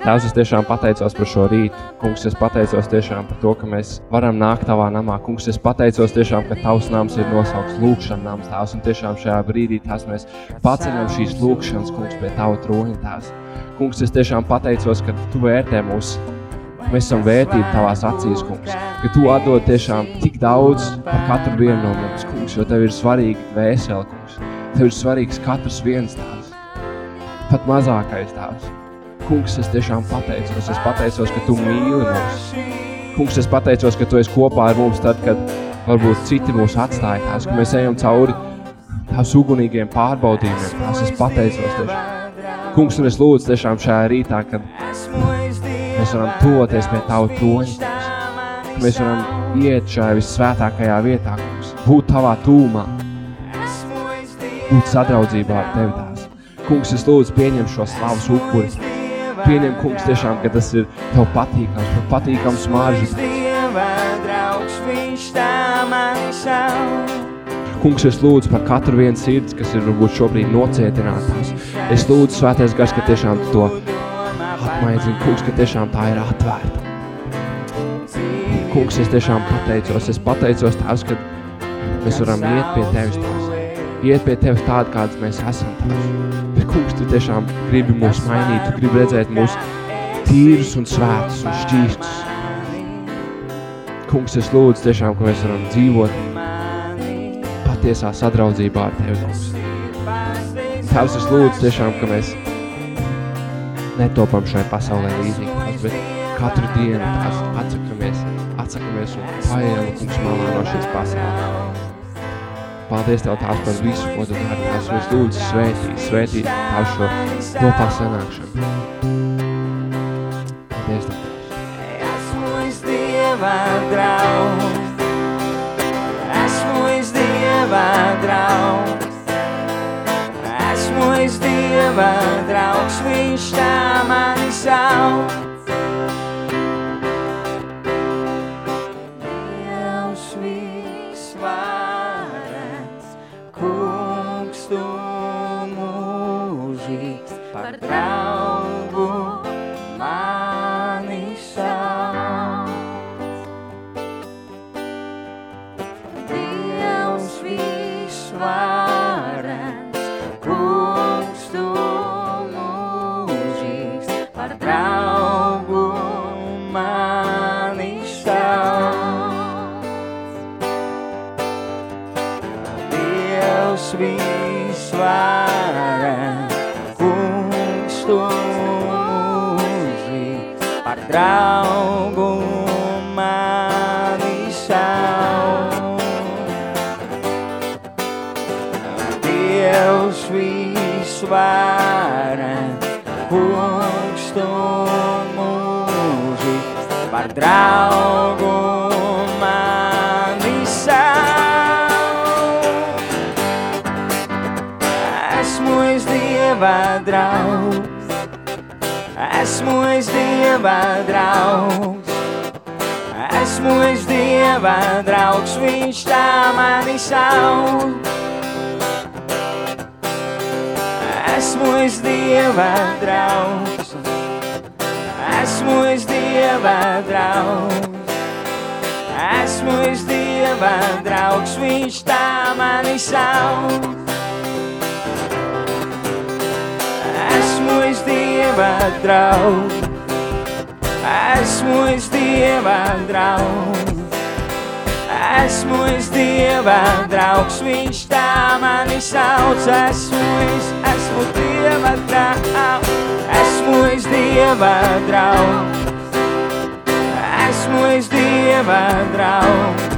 Tēvs, es tiešām pateicos par šo rītu. Kungs, es pateicos tiešām par to, ka mēs varam nākt tavā namā. Kungs, es pateicos tiešām, ka tavs nams ir nosaukts lūkšana nams, tēvs. Un tiešām šajā brīdī tās mēs paceļam šīs lūkšanas, kungs, pie tava troņa, tēvs. Kungs, es tiešām pateicos, ka tu vērtē mūs. Mēs esam vērtīti tavās acīs, kungs. Ka tu atdod tiešām tik daudz par katru vienu no mums, kungs, jo tev ir svarīgi vēseli, kungs. Tev ir svarīgs katrs viens tēvs. Pat mazākais tēvs. Kungs, es tiešām pateicos, es pateicos, ka Tu mīli mūs. Kungs, es pateicos, ka Tu esi kopā ar mums tad, kad varbūt citi mūs atstāja tās, ka mēs ejam cauri tās ugunīgiem pārbaudījumiem. Tās es pateicos tiešām. Kungs, un es lūdzu tiešām šajā rītā, kad mēs varam toties pie Tavu troņa, ka mēs varam iet šajā vissvētākajā vietā, kungs, būt Tavā tūmā, būt sadraudzībā ar Tevi tās. Kungs, es lūdzu pieņem šo slavas upuri, pieņem, kungs, tiešām, ka tas ir tev patīkams, pat patīkams maržas. Kungs, es lūdzu par katru vienu sirds, kas ir varbūt šobrīd nocietinātās. Es lūdzu, svētais gars, ka tiešām to atmaidzini, kungs, ka tiešām tā ir atvērta. Kungs, es tiešām pateicos, es pateicos tās, ka mēs varam iet pie tevis tās, iet pie tevis tādi, kādas mēs esam tās kungs, tu tiešām gribi mūs mainīt, tu gribi redzēt mūs tīrus un svētus un šķīstus. Kungs, es lūdzu tiešām, ka mēs varam dzīvot patiesā sadraudzībā ar Tevi, kungs. Tēvs, es lūdzu tiešām, ka mēs netopam šai pasaulē līdzīgi tās, bet katru dienu tās atsakamies, atsakamies un paejam, kungs, malā no šīs pasaules. Paldies Tev tās par visu, ko Tu dari. Tās es lūdzu svētī, svētī tā šo kopā sanākšanu. Paldies Tev. Esmu es Dieva draugs, esmu es Dieva draugs, esmu es Dieva draugs, viņš tā mani sauc. Draugu mani sauc. Esmu es Dieva draugs, Esmu es Dieva draugs, esmu es Dieva draugs, viņš tā mani sauc. Esmu es Dieva draugs, esmu es Dieva draugs, esmu es Dieva draugs, viņš tā mani sauc. Esmu es Dieva draugs, esmu es Dieva draugs, esmu es Dieva draugs, viņš tā mani sauc, esmu es, esmu Dieva draugs, esmu es Dieva draugs, esmu es Dieva draugs.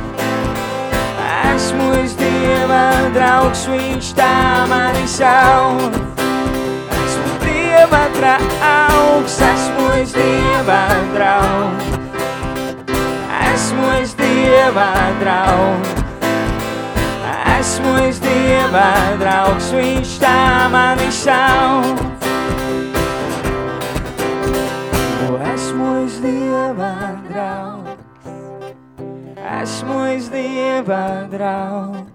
Esmu es Dieva draugs, viņš tā mani sauc. Dieva draugs, esmu es Dieva draugs. Esmu es Dieva draugs. Esmu es Dieva draugs, viņš tā mani sauc. Esmu es Dieva draugs. Esmu es Dieva draugs.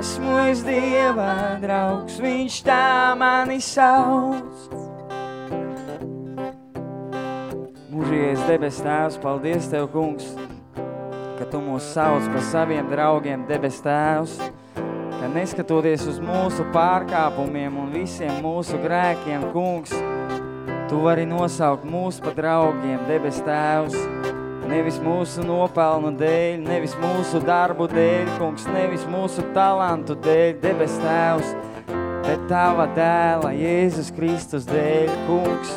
Esmu es Dieva draugs, viņš tā mani sauc. Mūžīgais debes tēvs, paldies Tev, kungs, ka Tu mūs sauc par saviem draugiem, debes tēvs, ka neskatoties uz mūsu pārkāpumiem un visiem mūsu grēkiem, kungs, Tu vari nosaukt mūs par draugiem, debes tēvs, nevis mūsu nopelnu dēļ, nevis mūsu darbu dēļ, kungs, nevis mūsu talantu dēļ, debes tēvs, bet Tava dēla, Jēzus Kristus dēļ, kungs,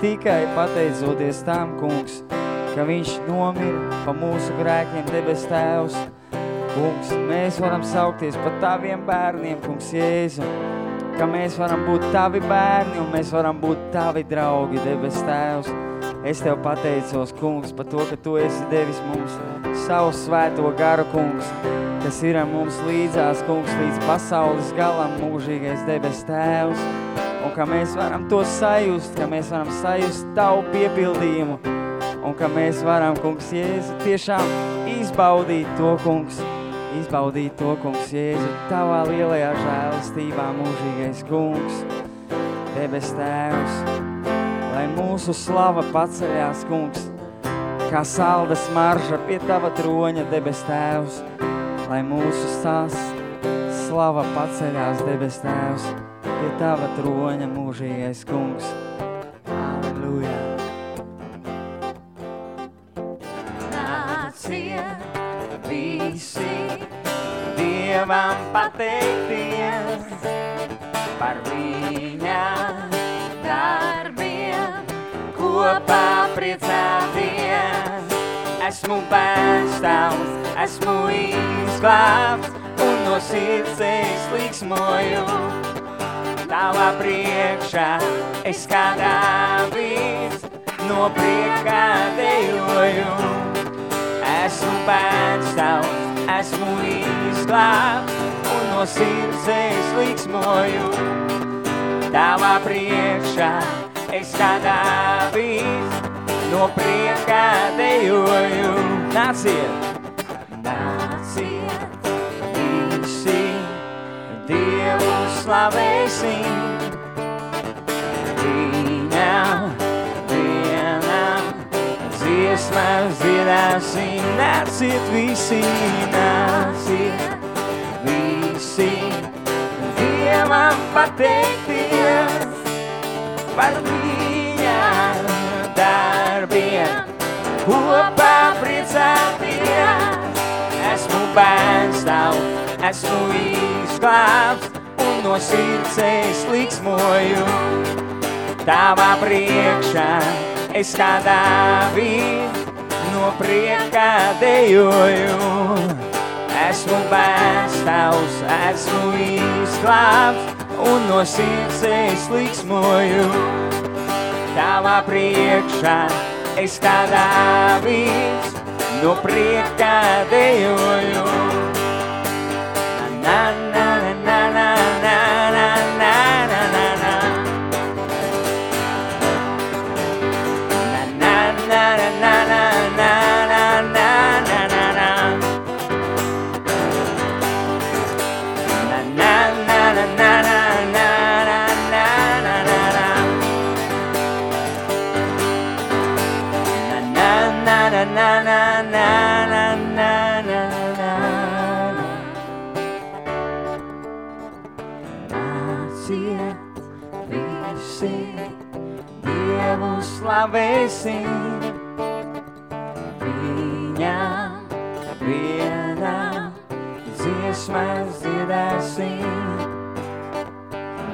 tikai pateicoties tam, kungs, ka viņš nomira pa mūsu grēkiem, debes tēvs. Kungs, mēs varam saukties par taviem bērniem, kungs Jēzu, ka mēs varam būt tavi bērni un mēs varam būt tavi draugi, debes tēvs. Es Tev pateicos, kungs, par to, ka Tu esi devis mums savu svēto garu, kungs, kas ir ar mums līdzās, kungs, līdz pasaules galam mūžīgais debes tēvs, un ka mēs varam to sajust, ka mēs varam sajust Tavu piepildījumu, un ka mēs varam, kungs, Jēzu, tiešām izbaudīt to, kungs, izbaudīt to, kungs, Jēzu, Tavā lielajā žēlistībā mūžīgais kungs, debes tēvs, lai mūsu slava paceļās, kungs, kā salda smarža pie Tava troņa, debes tēvs, lai mūsu sās slava paceļās, debes tēvs, pie Tava troņa mūžīgais kungs. Halleluja! Nāciet visi Dievam pateikties par viņa darbiem, kopā priecāties. Esmu bērns tavs, esmu izglābts un no sirds es liksmoju. Tavā priekšā es kā Dāvids no priekā dejoju. Esmu bērns tavs, esmu izglābts un no sirds es liksmoju. Tavā priekšā es kā Dāvids no priekā dejoju. Nāciet! Nāciet Dievu slavēsim. Viņam vienam dziesmas dziedāsim. Nāciet visi, nāciet visi Dievam pateikties par viņa darbiem kopā priecāties. Esmu bērns tavs, esmu izglābts un no sirds es liksmoju. Tavā priekšā es kā Dāvids no priekā dejoju. Esmu bērns tavs, esmu izglābts un no sirds es liksmoju. Tavā priekšā es kā Dāvids no priekā dejoju. and atravessem minha vida. Existe mais vida assim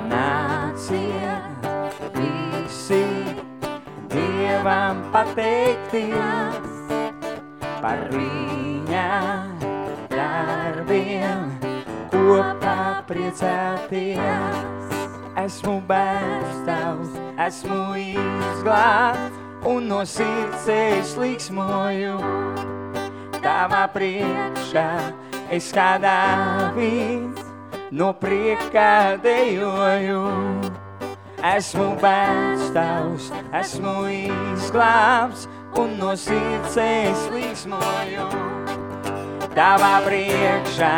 na tia viisi. Dievam pateikties par viņa darbiem, kopā priecāties. Esmu bērns tavs esmu izglābts un no sirds es liksmoju. Tavā priekšā es kā Dāvids no priekā dejoju. Esmu bērns tavs, esmu izglābts un no sirds es liksmoju. Tavā priekšā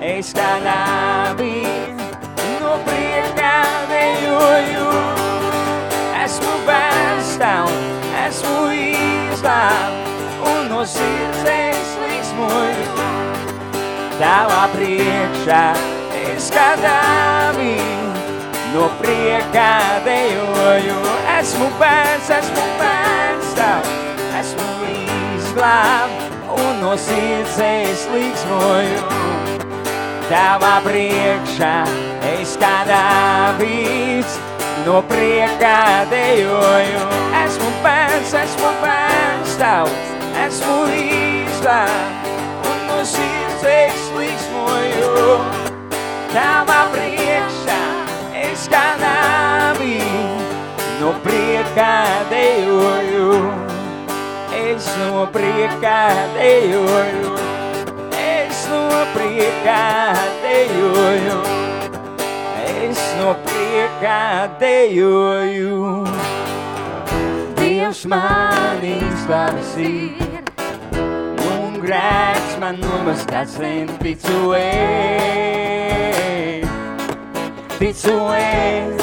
es kā Dāvids no priekā dejoju. Esmu bērns tavs, esmu no sirds es līksmoju. Tavā priekšā es kā Dāvīds, no priekā dejoju. Esmu bērns, esmu bērns tavs, esmu izglābts un no sirds es līksmoju. Tavā priekšā es kā Dāvīds, no priekā dejoju. Esmu bērns, esmu bērns tavs, esmu izglābts un no sirds es līksmoju. Tavā priekšā es kā Dāvīds, no priekā dejoju. Es no priekā dejoju, es no priekā dejoju, es no priekā dejoju. Dievs man izglābsīs, un grēks man nomazgāts vien ticu es, ticu es.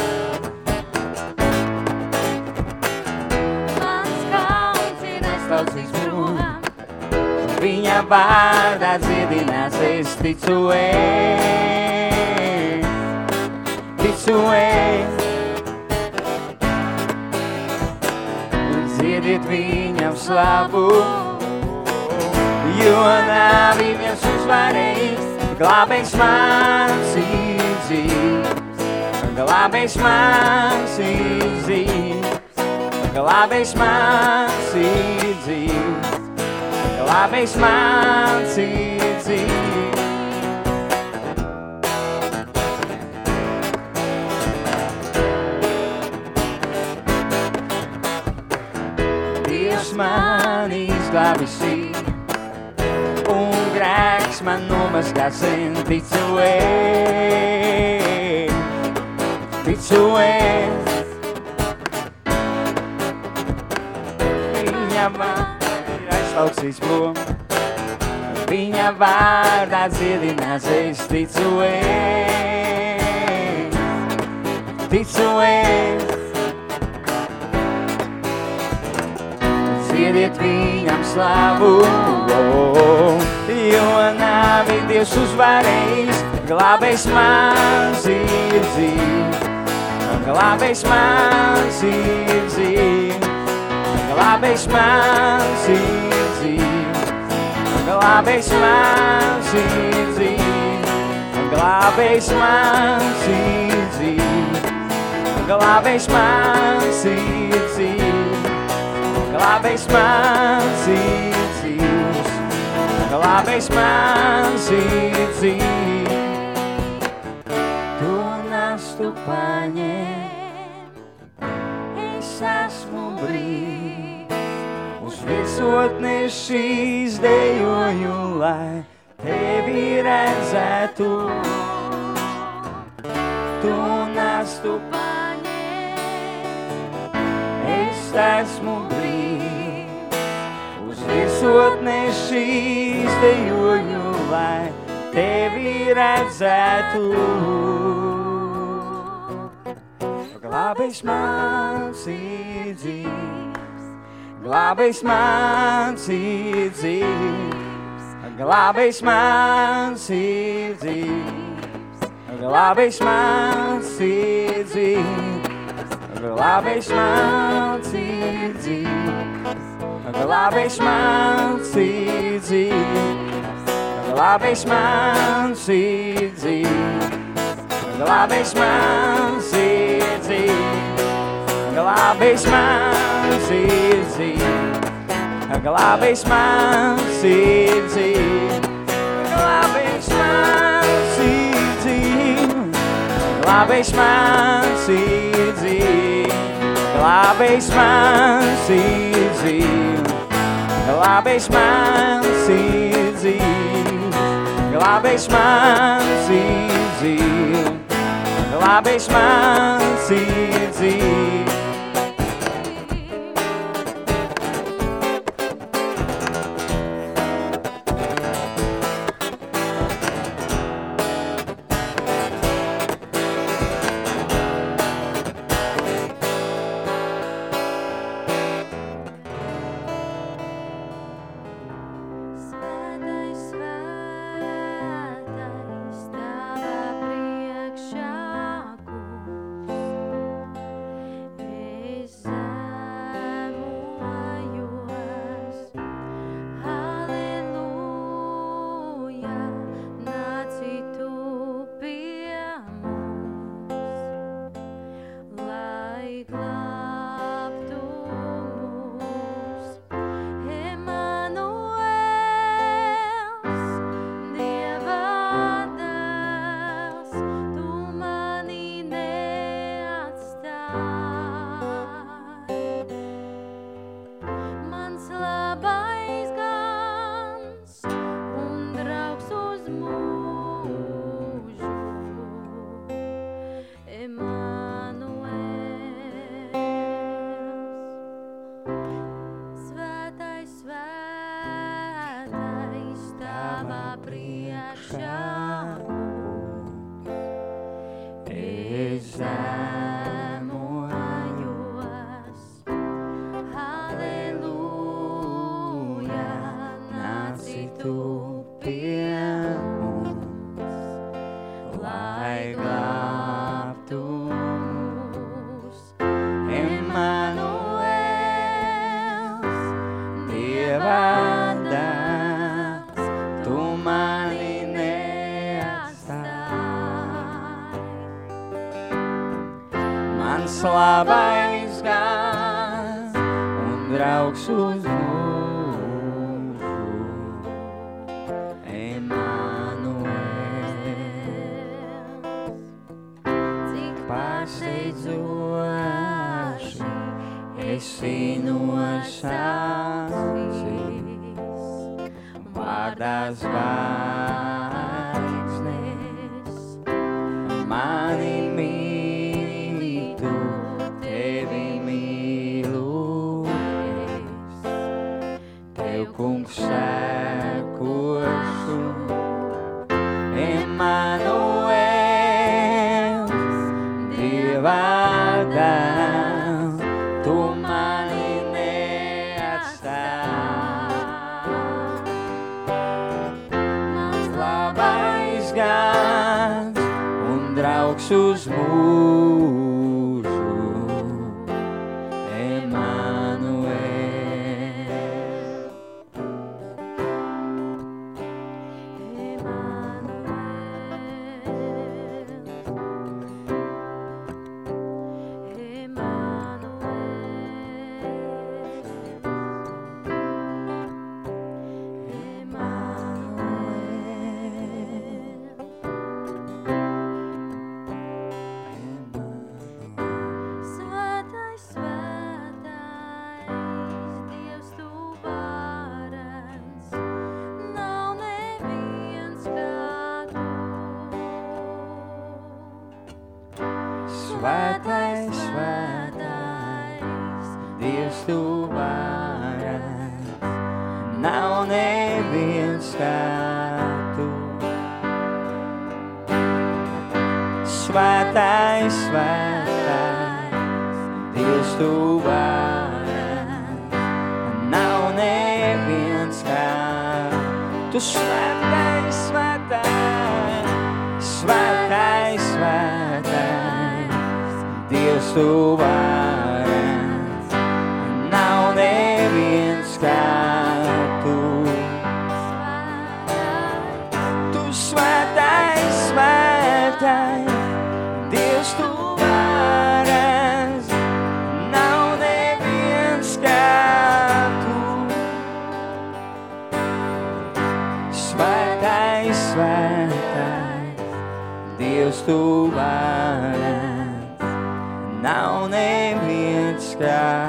Viņa vārdā dziedinās, es ticu es, away. Ziediet viņam slavu, jo nav viens uzvarējis, glābējs mans izdzīvs. Glābējs mans izdzīvs, glābējs mans izdzīvs, glābējs mans izdzīvs. Dzīvs. Dievs man izglābis ir, un grēks man nomazgās sen ticu es, ticu es. Viņa man ir aizlauksīs prom, viņa vārdā dziedinās, es ticu es, ticu es. Dodiet viņam slavu, jo nāvi Dievs uzvarējis, glābēs mans ir dzīv. Glābēs mans ir dzīv. Glābēs mans ir dzīv. Glābēs mans ir dzīv. Glābēs mans ir dzīv. Glābēs mans ir dzīv. Glābējs mans ir dzīvs, glābējs mans ir dzīvs. Tu nastu paņem, es esmu brīvs. Uz virsotni šīs dejoju, lai tevi redzētu. Tu nastu es esmu brīvs. Uz virsotnē šīs dejoju, lai tevi redzētu. Glābējs mans ir dzīvs, glābējs mans ir dzīvs, glābējs mans ir dzīvs, glābējs mans ir dzīvs. Glābējs mans ir dzīvs, Kad labais mans ir dzīves, kad labais mans ir dzīves, kad labais mans ir dzīves, kad labais mans ir dzīves, kad labais mans ir dzīves, kad labais mans ir dzīves, kad labais mans ir dzīves, kad labais mans ir dzīves iedzīvi, glābējs mans iedzīvi, glābējs mans iedzīvi, glābējs mans iedzīvi. in my nav neviens kā tu. Svētais, svētais, Dievs tu varens, nav neviens kā tu. Svētais, svētais, svētais, svētais, Dievs tu varens, Dievs tu varens, nav neviens kā tu.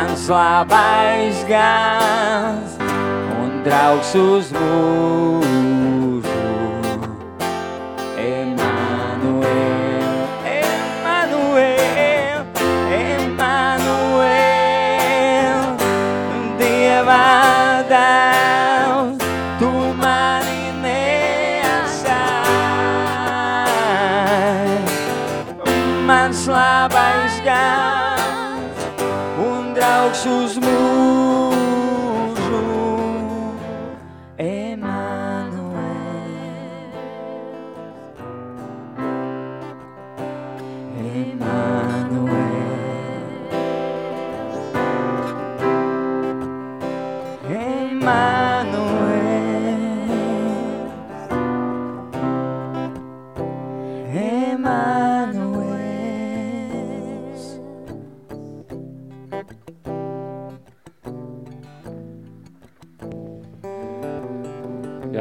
Mans labais gans un draugs uz mūžu. Emanuēl, Emanuēl, Emanuēl, Dieva dēls, tu mani neatstāji. Mans labais draugs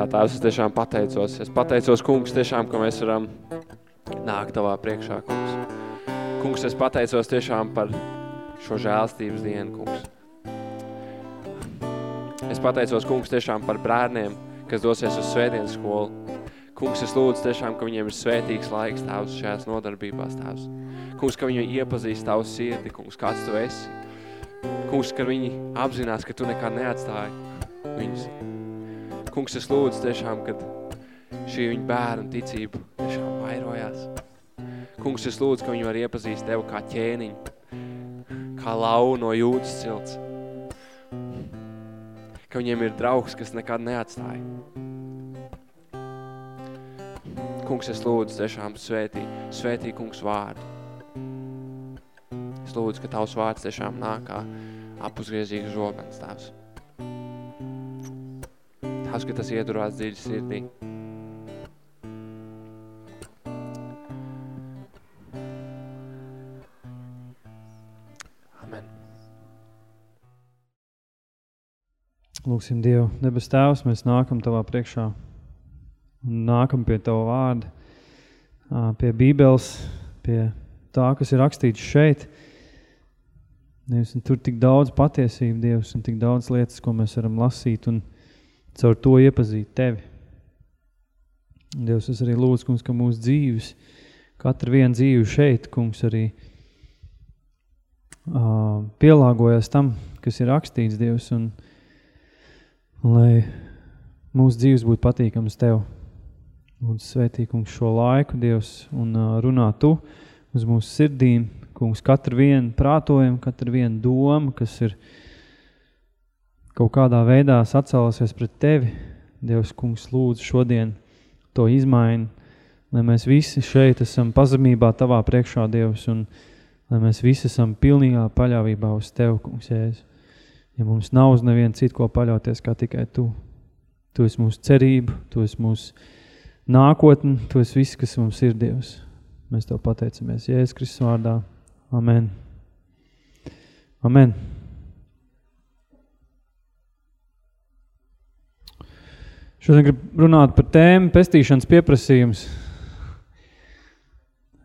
Tēvs, es tiešām pateicos. Es pateicos, kungs, tiešām, ka mēs varam nākt tavā priekšā, kungs. Kungs, es pateicos tiešām par šo žēlstības dienu, kungs. Es pateicos, kungs, tiešām par brērniem, kas dosies uz svētdienas skolu. Kungs, es lūdzu tiešām, ka viņiem ir svētīgs laiks, Tēvs, šajās nodarbībās, Tēvs. Kungs, ka viņi iepazīst tavu sirdi, kungs, kāds tu esi. Kungs, ka viņi apzinās, ka tu nekā neatstāji viņus. Kungs, es lūdzu tiešām, kad šī viņa bērna ticība tiešām vairojās. Kungs, es lūdzu, ka viņi var iepazīst Tevu kā ķēniņu, kā lau no jūtas cilts. Ka viņiem ir draugs, kas nekad neatstāja. Kungs, es lūdzu tiešām svētī, svētī kungs vārdu. Es lūdzu, ka Tavs vārds tiešām nāk kā apuzgriezīgs žobens, Tavs. Tavs, ka tas iedurās dziļi sirdī. Amen. Lūksim Dievu, debes tēvs, mēs nākam Tavā priekšā. Un nākam pie Tava vārda, pie Bībeles, pie tā, kas ir rakstīts šeit. Dievs, un tur tik daudz patiesību, Dievs, un tik daudz lietas, ko mēs varam lasīt un caur to iepazīt Tevi. Dievs, es arī lūdzu, kungs, ka mūsu dzīves, katra viena dzīve šeit, kungs, arī uh, pielāgojas tam, kas ir rakstīts, Dievs, un, lai mūsu dzīves būtu patīkams Tev. Lūdzu, svētī, kungs, šo laiku, Dievs, un uh, runā Tu uz mūsu sirdīm, kungs, katru vienu prātojumu, katru vienu domu, kas ir kaut kādā veidā sacēlusies pret Tevi. Dievs, kungs, lūdzu šodien to izmaini, lai mēs visi šeit esam pazemībā Tavā priekšā, Dievs, un lai mēs visi esam pilnīgā paļāvībā uz Tev, kungs, Jēzus. Ja mums nav uz nevienu citu, ko paļauties, kā tikai Tu. Tu esi mūsu cerība, Tu esi mūsu nākotne, Tu esi viss, kas mums ir, Dievs. Mēs Tev pateicamies Jēzus Kristus vārdā. Amen. Amen. Šodien grib runāt par tēmu pestīšanas pieprasījums.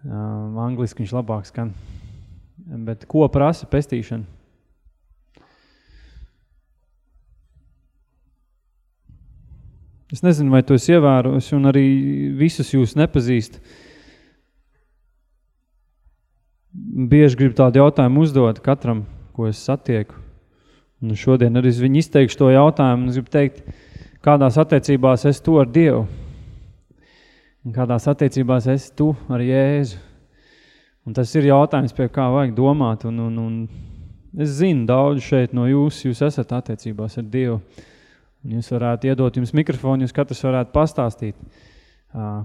Um, angliski viņš labāk skan. Bet ko prasa pestīšana? Es nezinu, vai to es ievērojis, un arī visus jūs nepazīst. Bieži gribu tādu jautājumu uzdot katram, ko es satieku. Un šodien arī viņu izteikšu to jautājumu, un es gribu teikt, kādās attiecībās es tu ar Dievu, un kādās attiecībās es tu ar Jēzu. Un tas ir jautājums, pie kā vajag domāt, un, un, un es zinu daudz šeit no jūs, jūs esat attiecībās ar Dievu. Un jūs varētu iedot jums mikrofonu, jūs katrs varētu pastāstīt,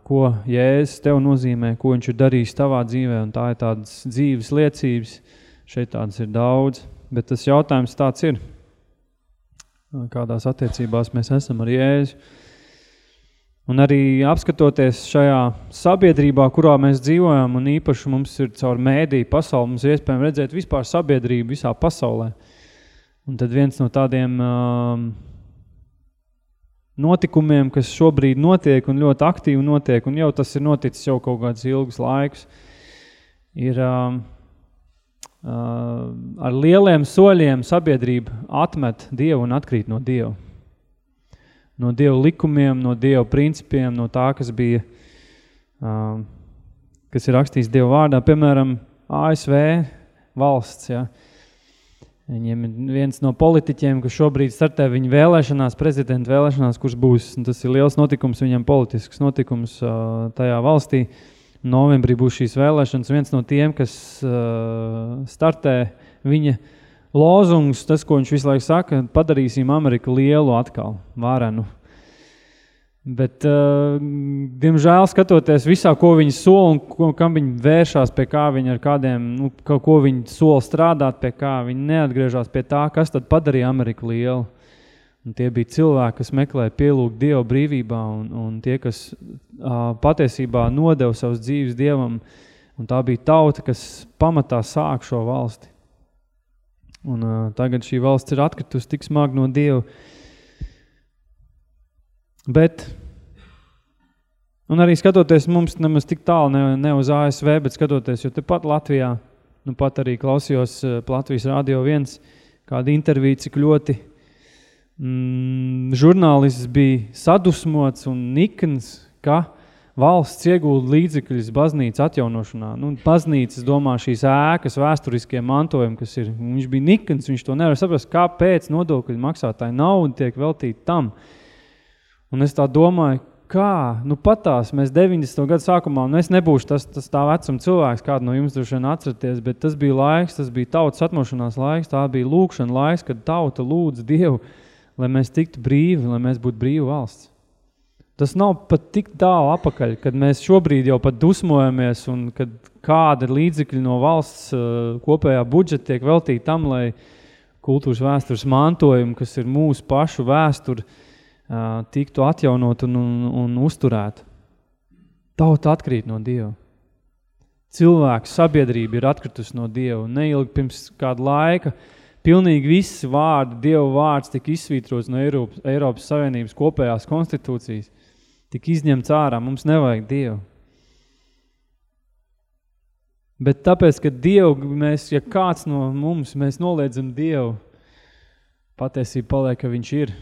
ko Jēzus tev nozīmē, ko viņš ir darījis tavā dzīvē, un tā ir tādas dzīves liecības, šeit tādas ir daudz, bet tas jautājums tāds ir, kādās attiecībās mēs esam ar Jēzu. Un arī apskatoties šajā sabiedrībā, kurā mēs dzīvojam, un īpaši mums ir caur mēdī pasauli, mums ir iespējams redzēt vispār sabiedrību visā pasaulē. Un tad viens no tādiem um, notikumiem, kas šobrīd notiek un ļoti aktīvi notiek, un jau tas ir noticis jau kaut kāds ilgus laikus, ir um, ar lieliem soļiem sabiedrība atmet Dievu un atkrīt no Dievu. No Dieva likumiem, no Dieva principiem, no tā, kas bija, kas ir rakstīts Dieva vārdā, piemēram, ASV valsts, ja, Viņiem ir viens no politiķiem, kas šobrīd startē viņa vēlēšanās, prezidenta vēlēšanās, kurš būs, un tas ir liels notikums, viņam politisks notikums uh, tajā valstī. Novembrī būs šīs vēlēšanas. Viens no tiem, kas uh, startē viņa lozungs, tas, ko viņš visu laiku saka, padarīsim Ameriku lielu atkal, varenu. Bet, uh, diemžēl, skatoties visā, ko viņi sola un ko, kam viņi vēršās, pie kā viņi ar kādiem, nu, ko viņi sola strādāt, pie kā viņi neatgriežās pie tā, kas tad padarīja Ameriku lielu. Un tie bija cilvēki, kas meklēja pielūgt Dievu brīvībā un, un tie, kas uh, patiesībā nodeva savus dzīves Dievam. Un tā bija tauta, kas pamatā sāk šo valsti. Un uh, tagad šī valsts ir atkritusi tik smagi no Dieva, Bet, un arī skatoties mums nemaz tik tālu ne, ne uz ASV, bet skatoties, jo tepat Latvijā, nu pat arī klausījos eh, Latvijas Radio 1, kāda intervija, cik ļoti mm, žurnālists bija sadusmots un nikns, ka valsts iegūda līdzekļus baznīcas atjaunošanā. Nu, baznīcas domā šīs ēkas, vēsturiskie mantojumi, kas ir, viņš bija nikns, viņš to nevar saprast, kāpēc nodokļu maksātāji nauda tiek veltīta tam. Un es tā domāju, kā, nu patās, mēs 90. gadu sākumā, un es nebūšu tas, tas tā vecuma cilvēks, kādu no jums droši vien atceraties, bet tas bija laiks, tas bija tautas atmošanās laiks, tā bija lūkšana laiks, kad tauta lūdz Dievu, lai mēs tiktu brīvi, lai mēs būtu brīva valsts. Tas nav pat tik tālu apakaļ, kad mēs šobrīd jau pat dusmojamies un kad kāda līdzekļa no valsts uh, kopējā budžeta tiek veltīta tam, lai kultūras vēstures mantojumu, kas ir mūsu pašu vēsture, uh, tiktu atjaunot un, un, un uzturēt. Tauta atkrīt no Dieva. Cilvēks, sabiedrība ir atkritusi no Dieva. Neilgi pirms kāda laika pilnīgi visi vārdi, Dieva vārds tika izsvītrots no Eiropas, Eiropas Savienības kopējās konstitūcijas. Tik izņemts ārā, mums nevajag Dievu. Bet tāpēc, ka Dievu, mēs, ja kāds no mums, mēs noliedzam Dievu, patiesība paliek, ka viņš ir.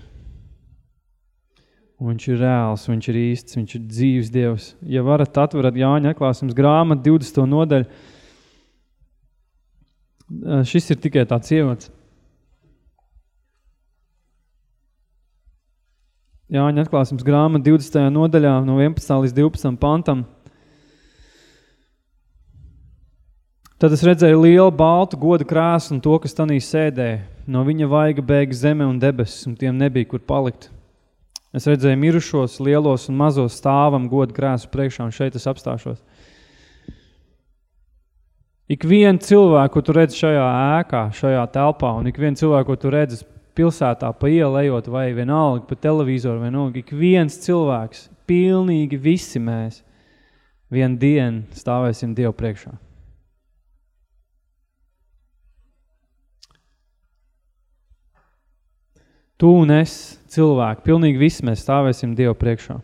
Un viņš ir reāls, viņš ir īsts, viņš ir dzīves Dievs. Ja varat atverat Jāņa atklāsums grāmatu 20. nodaļu, šis ir tikai tāds ievads. Jāņa atklāsums grāmata 20. nodaļā no 11. līdz 12. pantam. Tad es redzēju lielu baltu goda krāsu un to, kas tanī sēdē. No viņa vaiga bēga zeme un debesis, un tiem nebija, kur palikt. Es redzēju mirušos, lielos un mazos stāvam goda krāsu priekšā, un šeit es apstāšos. Ik vienu cilvēku, ko tu redzi šajā ēkā, šajā telpā, un ik vienu cilvēku, ko tu redzi pilsētā pa ielu ejot vai vienalga pa televizoru vienalga, ik viens cilvēks, pilnīgi visi mēs, vienu dienu stāvēsim Dievu priekšā. Tu un es, cilvēki, pilnīgi visi mēs stāvēsim Dievu priekšā.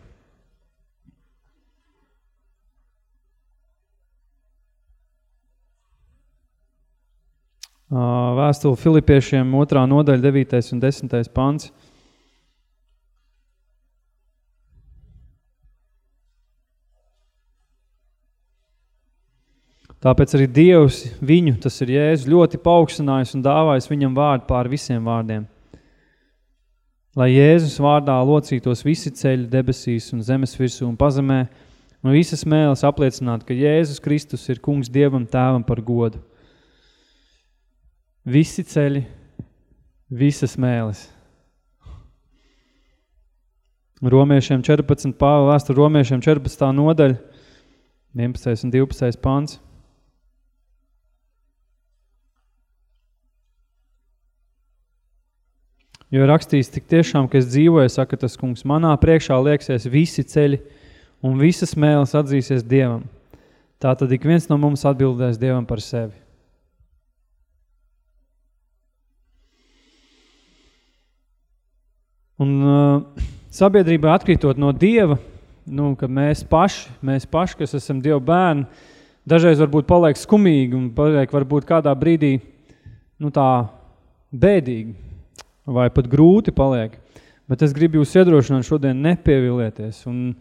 Vēstuli Filipiešiem otrā nodaļa, 9. un 10. pants. Tāpēc arī Dievs viņu, tas ir Jēzus, ļoti paaugstinājis un dāvājis viņam vārdu pār visiem vārdiem. Lai Jēzus vārdā locītos visi ceļi debesīs un zemes virsū un pazemē, un visas mēles apliecināt, ka Jēzus Kristus ir kungs Dievam tēvam par godu. Visi ceļi, visas mēles. Romiešiem 14, Pāvela vēstur Romiešiem 14. nodaļa, 11. un 12. pants. Jo rakstīs tik tiešām, ka es dzīvoju, saka tas kungs, manā priekšā lieksies visi ceļi un visas mēles atzīsies Dievam. Tā tad ik viens no mums atbildēs Dievam par sevi. Un uh, sabiedrībā atkrītot no Dieva, nu, ka mēs paši, mēs paši, kas esam Dieva bērni, dažreiz varbūt paliek skumīgi un paliek varbūt kādā brīdī, nu tā, bēdīgi vai pat grūti paliek. Bet es gribu jūs iedrošināt šodien nepievilieties un,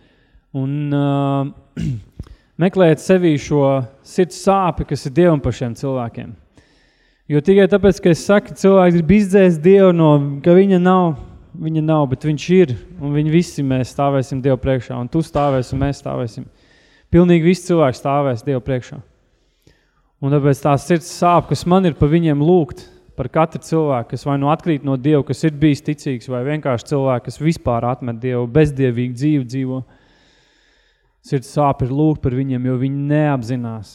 un uh, meklēt sevī šo sirds sāpi, kas ir Dievam par šiem cilvēkiem. Jo tikai tāpēc, ka es saku, cilvēks grib izdzēst Dievu no, ka viņa nav, viņa nav, bet viņš ir, un viņi visi mēs stāvēsim Dievu priekšā, un tu stāvēsi, un mēs stāvēsim. Pilnīgi visi cilvēki stāvēs Dievu priekšā. Un tāpēc tā sirds sāp, kas man ir pa viņiem lūgt, par katru cilvēku, kas vai nu atkrīt no Dieva, kas ir bijis ticīgs, vai vienkārši cilvēku, kas vispār atmet Dievu, bezdievīgi dzīvi dzīvo. Sirds sāp ir lūgt par viņiem, jo viņi neapzinās,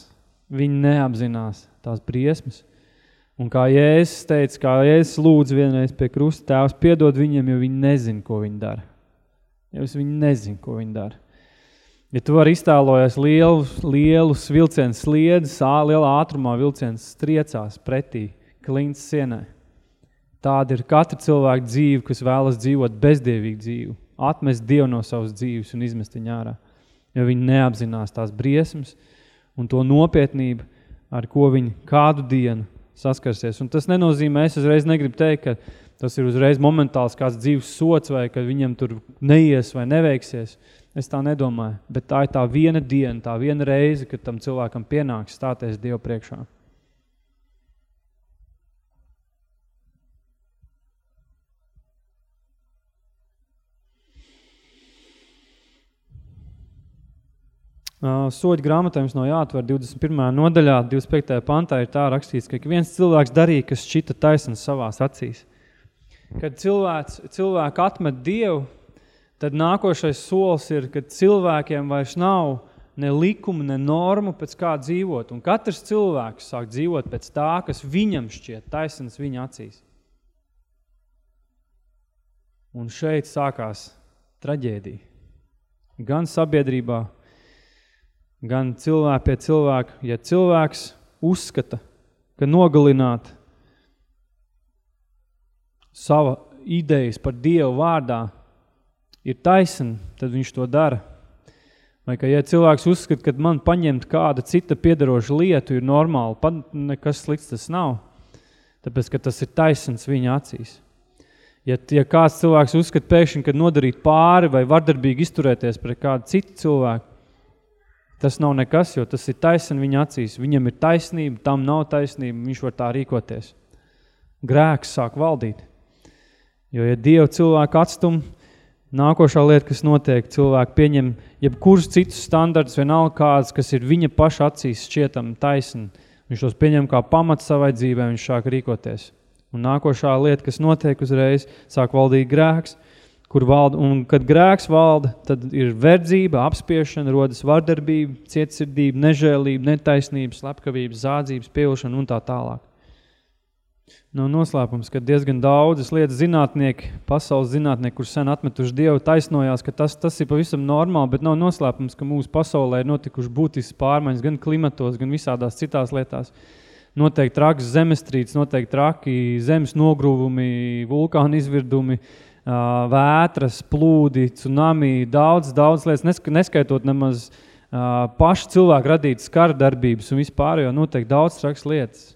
viņi neapzinās tās briesmas. Un kā Jēzus teica, kā Jēzus lūdz vienreiz pie krusta, tēvs piedod viņiem, jo viņi nezin, ko viņi dara. Jo viņi nezin, ko viņi dara. Ja tu vari iztēlojies lielu, lielu vilciens sliedzi, lielā ātrumā vilciens striecās pretī, klints sienai. Tāda ir katra cilvēka dzīve, kas vēlas dzīvot bezdievīgu dzīvi, atmest Dievu no savas dzīves un izmest viņu ārā. Jo viņi neapzinās tās briesmas un to nopietnību, ar ko viņi kādu dienu saskarsies. Un tas nenozīmē, es uzreiz negribu teikt, ka tas ir uzreiz momentāls kāds dzīves sots vai ka viņam tur neies vai neveiksies. Es tā nedomāju, bet tā ir tā viena diena, tā viena reize, kad tam cilvēkam pienāks stāties Dievu priekšā. Soļu grāmatā jums nav jāatver 21. nodaļā, 25. pantā ir tā rakstīts, ka viens cilvēks darīja, kas šķita taisns savās acīs. Kad cilvēks, cilvēku atmet Dievu, tad nākošais solis ir, kad cilvēkiem vairs nav ne likuma, ne normu, pēc kā dzīvot. Un katrs cilvēks sāk dzīvot pēc tā, kas viņam šķiet taisns viņa acīs. Un šeit sākās traģēdija. Gan sabiedrībā, gan cilvēku pie cilvēka. Ja cilvēks uzskata, ka nogalināt sava idejas par Dievu vārdā ir taisn, tad viņš to dara. Vai ka, ja cilvēks uzskata, ka man paņemt kāda cita piedaroša lietu ir normāli, pat nekas slikts tas nav, tāpēc, ka tas ir taisns viņa acīs. Ja, ja kāds cilvēks uzskata pēkšņi, ka nodarīt pāri vai vardarbīgi izturēties pret kādu citu cilvēku, tas nav nekas, jo tas ir taisn viņa acīs. Viņam ir taisnība, tam nav taisnība, viņš var tā rīkoties. Grēks sāk valdīt. Jo, ja Dievu cilvēku atstum, nākošā lieta, kas notiek, cilvēki pieņem jebkurus citus standartus, vienalga kāds, kas ir viņa paša acīs šķietam taisni. Viņš tos pieņem kā pamats savai dzīvē, viņš sāk rīkoties. Un nākošā lieta, kas notiek uzreiz, sāk valdīt grēks, kur valda, un kad grēks valda, tad ir verdzība, apspiešana, rodas vardarbība, cietsirdība, nežēlība, netaisnība, slepkavība, zādzības, pievilšana un tā tālāk. No noslēpums, ka diezgan daudzas lietas zinātnieki, pasaules zinātnieki, kur sen atmetuši Dievu, taisnojās, ka tas, tas ir pavisam normāli, bet nav noslēpums, ka mūsu pasaulē ir notikuši būtisks pārmaiņas gan klimatos, gan visādās citās lietās. Noteikti traks zemestrīts, noteikti traki zemes nogruvumi, vulkāna izvirdumi, vētras, plūdi, tsunami, daudz, daudz lietas, neskaitot nemaz paši cilvēku radītas kara darbības un vispār, jo noteikti daudz traks lietas.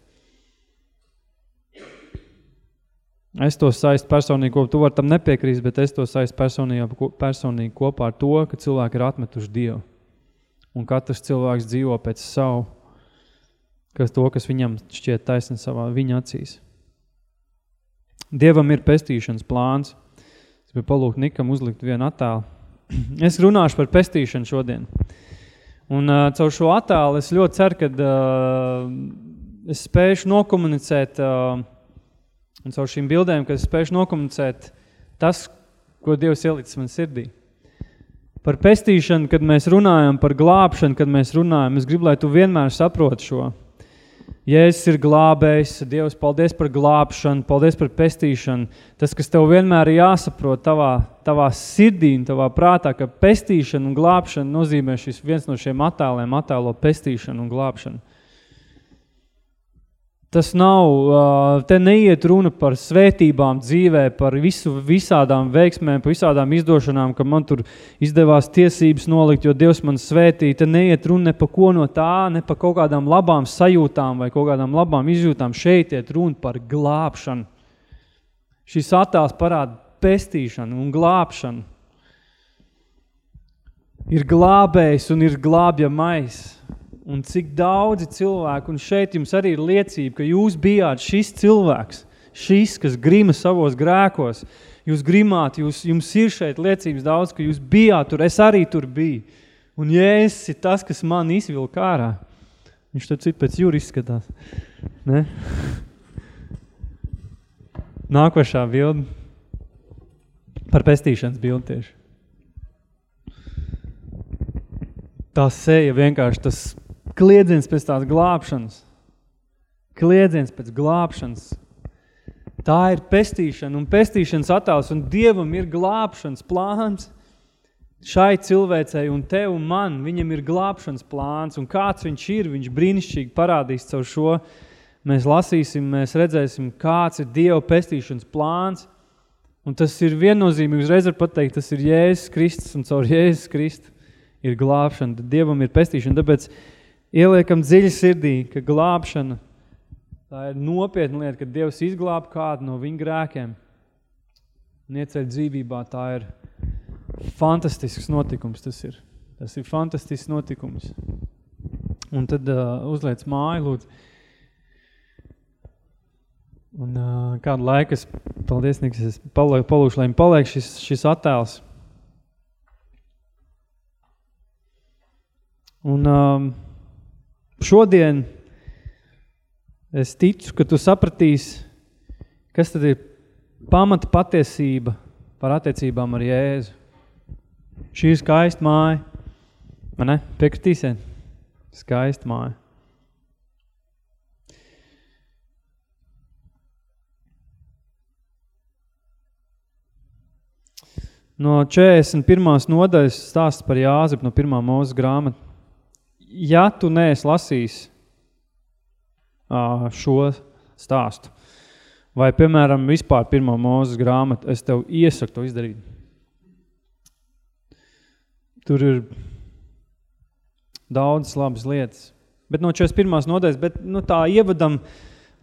Es to saistu personīgi, tu var tam nepiekrīst, bet es to saistu personīgi, personīgi kopā ar to, ka cilvēki ir atmetuši Dievu. Un katrs cilvēks dzīvo pēc savu, kas to, kas viņam šķiet taisni savā viņa acīs. Dievam ir pestīšanas plāns. Es biju palūkt Nikam uzlikt vienu attēlu. Es runāšu par pestīšanu šodien. Un uh, caur šo attēlu es ļoti ceru, ka uh, es spēšu nokomunicēt uh, Un caur šīm bildēm, kad es spēšu nokomunicēt tas, ko Dievs ielicis man sirdī. Par pestīšanu, kad mēs runājam, par glābšanu, kad mēs runājam, es gribu, lai tu vienmēr saproti šo. Jēzus ir glābējs, Dievs, paldies par glābšanu, paldies par pestīšanu. Tas, kas tev vienmēr ir jāsaprot tavā, tavā sirdī un tavā prātā, ka pestīšana un glābšana nozīmē šis viens no šiem attēliem, attēlo pestīšanu un glābšanu. Tas nav, te neiet runa par svētībām dzīvē, par visu, visādām veiksmēm, par visādām izdošanām, ka man tur izdevās tiesības nolikt, jo Dievs man svētī. Te neiet runa ne pa ko no tā, ne pa kaut kādām labām sajūtām vai kaut kādām labām izjūtām. Šeit iet runa par glābšanu. Šis attēls parāda pestīšanu un glābšanu. Ir glābējs un ir glābjamais un cik daudzi cilvēki, un šeit jums arī ir liecība, ka jūs bijāt šis cilvēks, šis, kas grima savos grēkos, jūs grimāt, jūs, jums ir šeit liecības daudz, ka jūs bijāt tur, es arī tur biju. Un Jēzus ir tas, kas man izvilka ārā. Viņš tad cit pēc jūri izskatās. Ne? Nākošā bilde par pestīšanas bildi tieši. Tā seja vienkārši tas Kliedziens pēc tās glābšanas. Kliedziens pēc glābšanas. Tā ir pestīšana un pestīšanas attēls, un Dievam ir glābšanas plāns šai cilvēcei un tev un man. Viņam ir glābšanas plāns, un kāds viņš ir, viņš brīnišķīgi parādīs caur šo. Mēs lasīsim, mēs redzēsim, kāds ir Dieva pestīšanas plāns, un tas ir viennozīmīgi, uzreiz var pateikt, tas ir Jēzus Kristus, un caur Jēzus Kristu ir glābšana, Dievam ir pestīšana, tāpēc ieliekam dziļi sirdī, ka glābšana Tā ir nopietna lieta, kad Dievs izglāb kādu no viņa grēkiem un ieceļ dzīvībā. Tā ir fantastisks notikums, tas ir. Tas ir fantastisks notikums. Un tad uh, uzliec māju, lūdzu. Un uh, kādu laiku es, paldies, Niks, es palūkšu, palūkšu lai paliek šis, šis attēls. Un um, šodien es ticu, ka tu sapratīsi, kas tad ir pamata patiesība par attiecībām ar Jēzu. Šī ir skaista māja. Man ne? Piekritīsiet? Skaista māja. No 41. nodaļas stāsts par Jāzepu no pirmā mūzes grāmata. Ja tu neesi lasījis ā, šo stāstu, vai, piemēram, vispār pirmā mūzes grāmata, es tev iesaku to izdarīt. Tur ir daudz labas lietas. Bet no 41. nodaļas, bet nu, tā ievadam,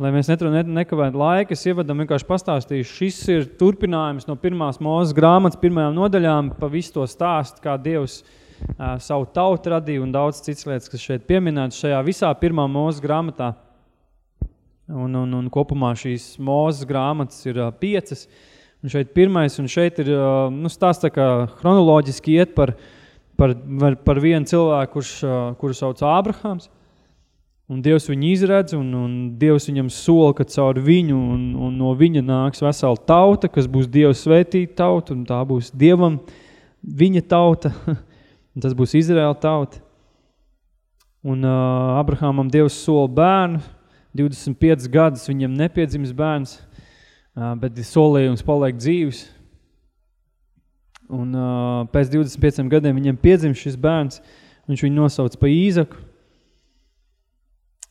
lai mēs netru, ne, nekavētu laiku, es ievadam vienkārši pastāstīšu. Šis ir turpinājums no pirmās mūzes grāmatas, pirmajām nodaļām, pa visu to stāstu, kā Dievs uh, savu tautu radīja un daudz cits lietas, kas šeit pieminētas šajā visā pirmā mūzes grāmatā. Un, un, un kopumā šīs mūzes grāmatas ir piecas. Un šeit pirmais, un šeit ir nu, stāsts tā kā chronoloģiski iet par, par, par vienu cilvēku, kurš, kuru sauc Ābrahāms. Un Dievs viņu izredz, un, un Dievs viņam sola, ka caur viņu un, un no viņa nāks vesela tauta, kas būs Dievs svētīta tauta, un tā būs Dievam viņa tauta, un tas būs Izraēla tauta. Un uh, Abrahamam Dievs sola bērnu, 25 gadus viņam nepiedzims bērns, uh, bet solījums paliek dzīves. Un uh, pēc 25 gadiem viņam piedzims šis bērns, viņš viņu nosauc pa Īzaku.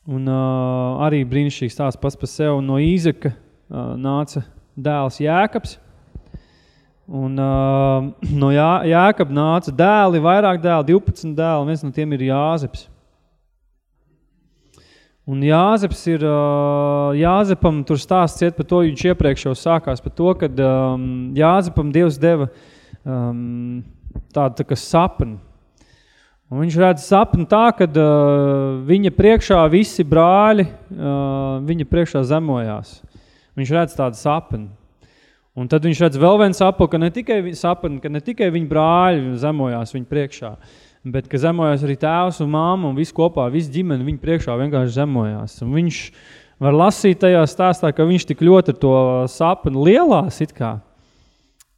Un uh, arī brīnišķīgs tās pats par sev. No Īzaka uh, nāca dēls Jēkabs. Un uh, no Jā, Jēkab nāca dēli, vairāk dēli, 12 dēli, un viens no tiem ir Jāzeps. Un Jāzeps ir, uh, Jāzepam tur stāsts iet par to, viņš iepriekš jau sākās par to, kad um, Jāzepam Dievs deva um, tādu tā kā sapni. Un viņš redz sapni tā, ka uh, viņa priekšā visi brāļi, uh, viņa priekšā zemojās. Viņš redz tādu sapni. Un tad viņš redz vēl vienu sapni, ka ne tikai, sapni, ka ne tikai viņa brāļi zemojās viņa priekšā, bet ka zemojās arī tēvs un māma un viss kopā, viss ģimene viņa priekšā vienkārši zemojās. Un viņš var lasīt tajā stāstā, ka viņš tik ļoti ar to sapni lielās it kā.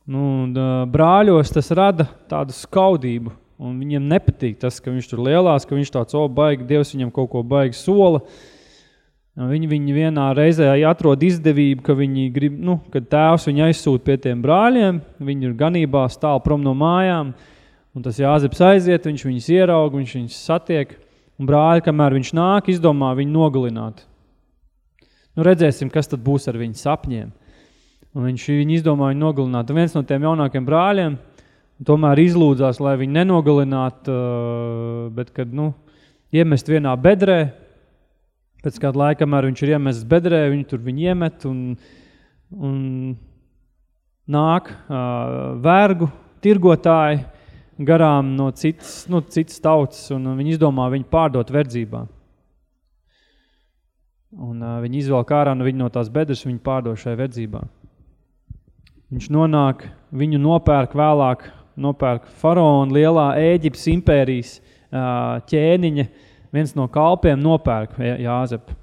Nu, un, uh, brāļos tas rada tādu skaudību, un viņiem nepatīk tas, ka viņš tur lielās, ka viņš tāds, o, baigi, Dievs viņam kaut ko baigi sola. Viņi, viņi vienā reizē atrod izdevību, ka viņi grib, nu, kad tēvs viņu aizsūt pie tiem brāļiem, viņi ir ganībā stāv prom no mājām, un tas Jāzeps aiziet, viņš viņus ieraug, viņš viņus satiek, un brāļi, kamēr viņš nāk, izdomā viņu nogalināt. Nu, redzēsim, kas tad būs ar viņu sapņiem. Un viņš viņu izdomā viņu nogalināt. Un viens no tiem jaunākiem brāļiem, tomēr izlūdzās, lai viņu nenogalinātu, bet kad, nu, iemest vienā bedrē, pēc kāda laika, kamēr viņš ir iemests bedrē, viņi tur viņu iemet un, un nāk uh, vergu tirgotāji garām no citas, nu, citas tautas un viņi izdomā viņu pārdot verdzībā. Un uh, viņi izvēl ārā no viņa no tās bedres, viņu pārdot šai verdzībā. Viņš nonāk, viņu nopērk vēlāk nopērk faraona lielā Ēģiptes impērijas ķēniņa, viens no kalpiem nopērk Jāzepu.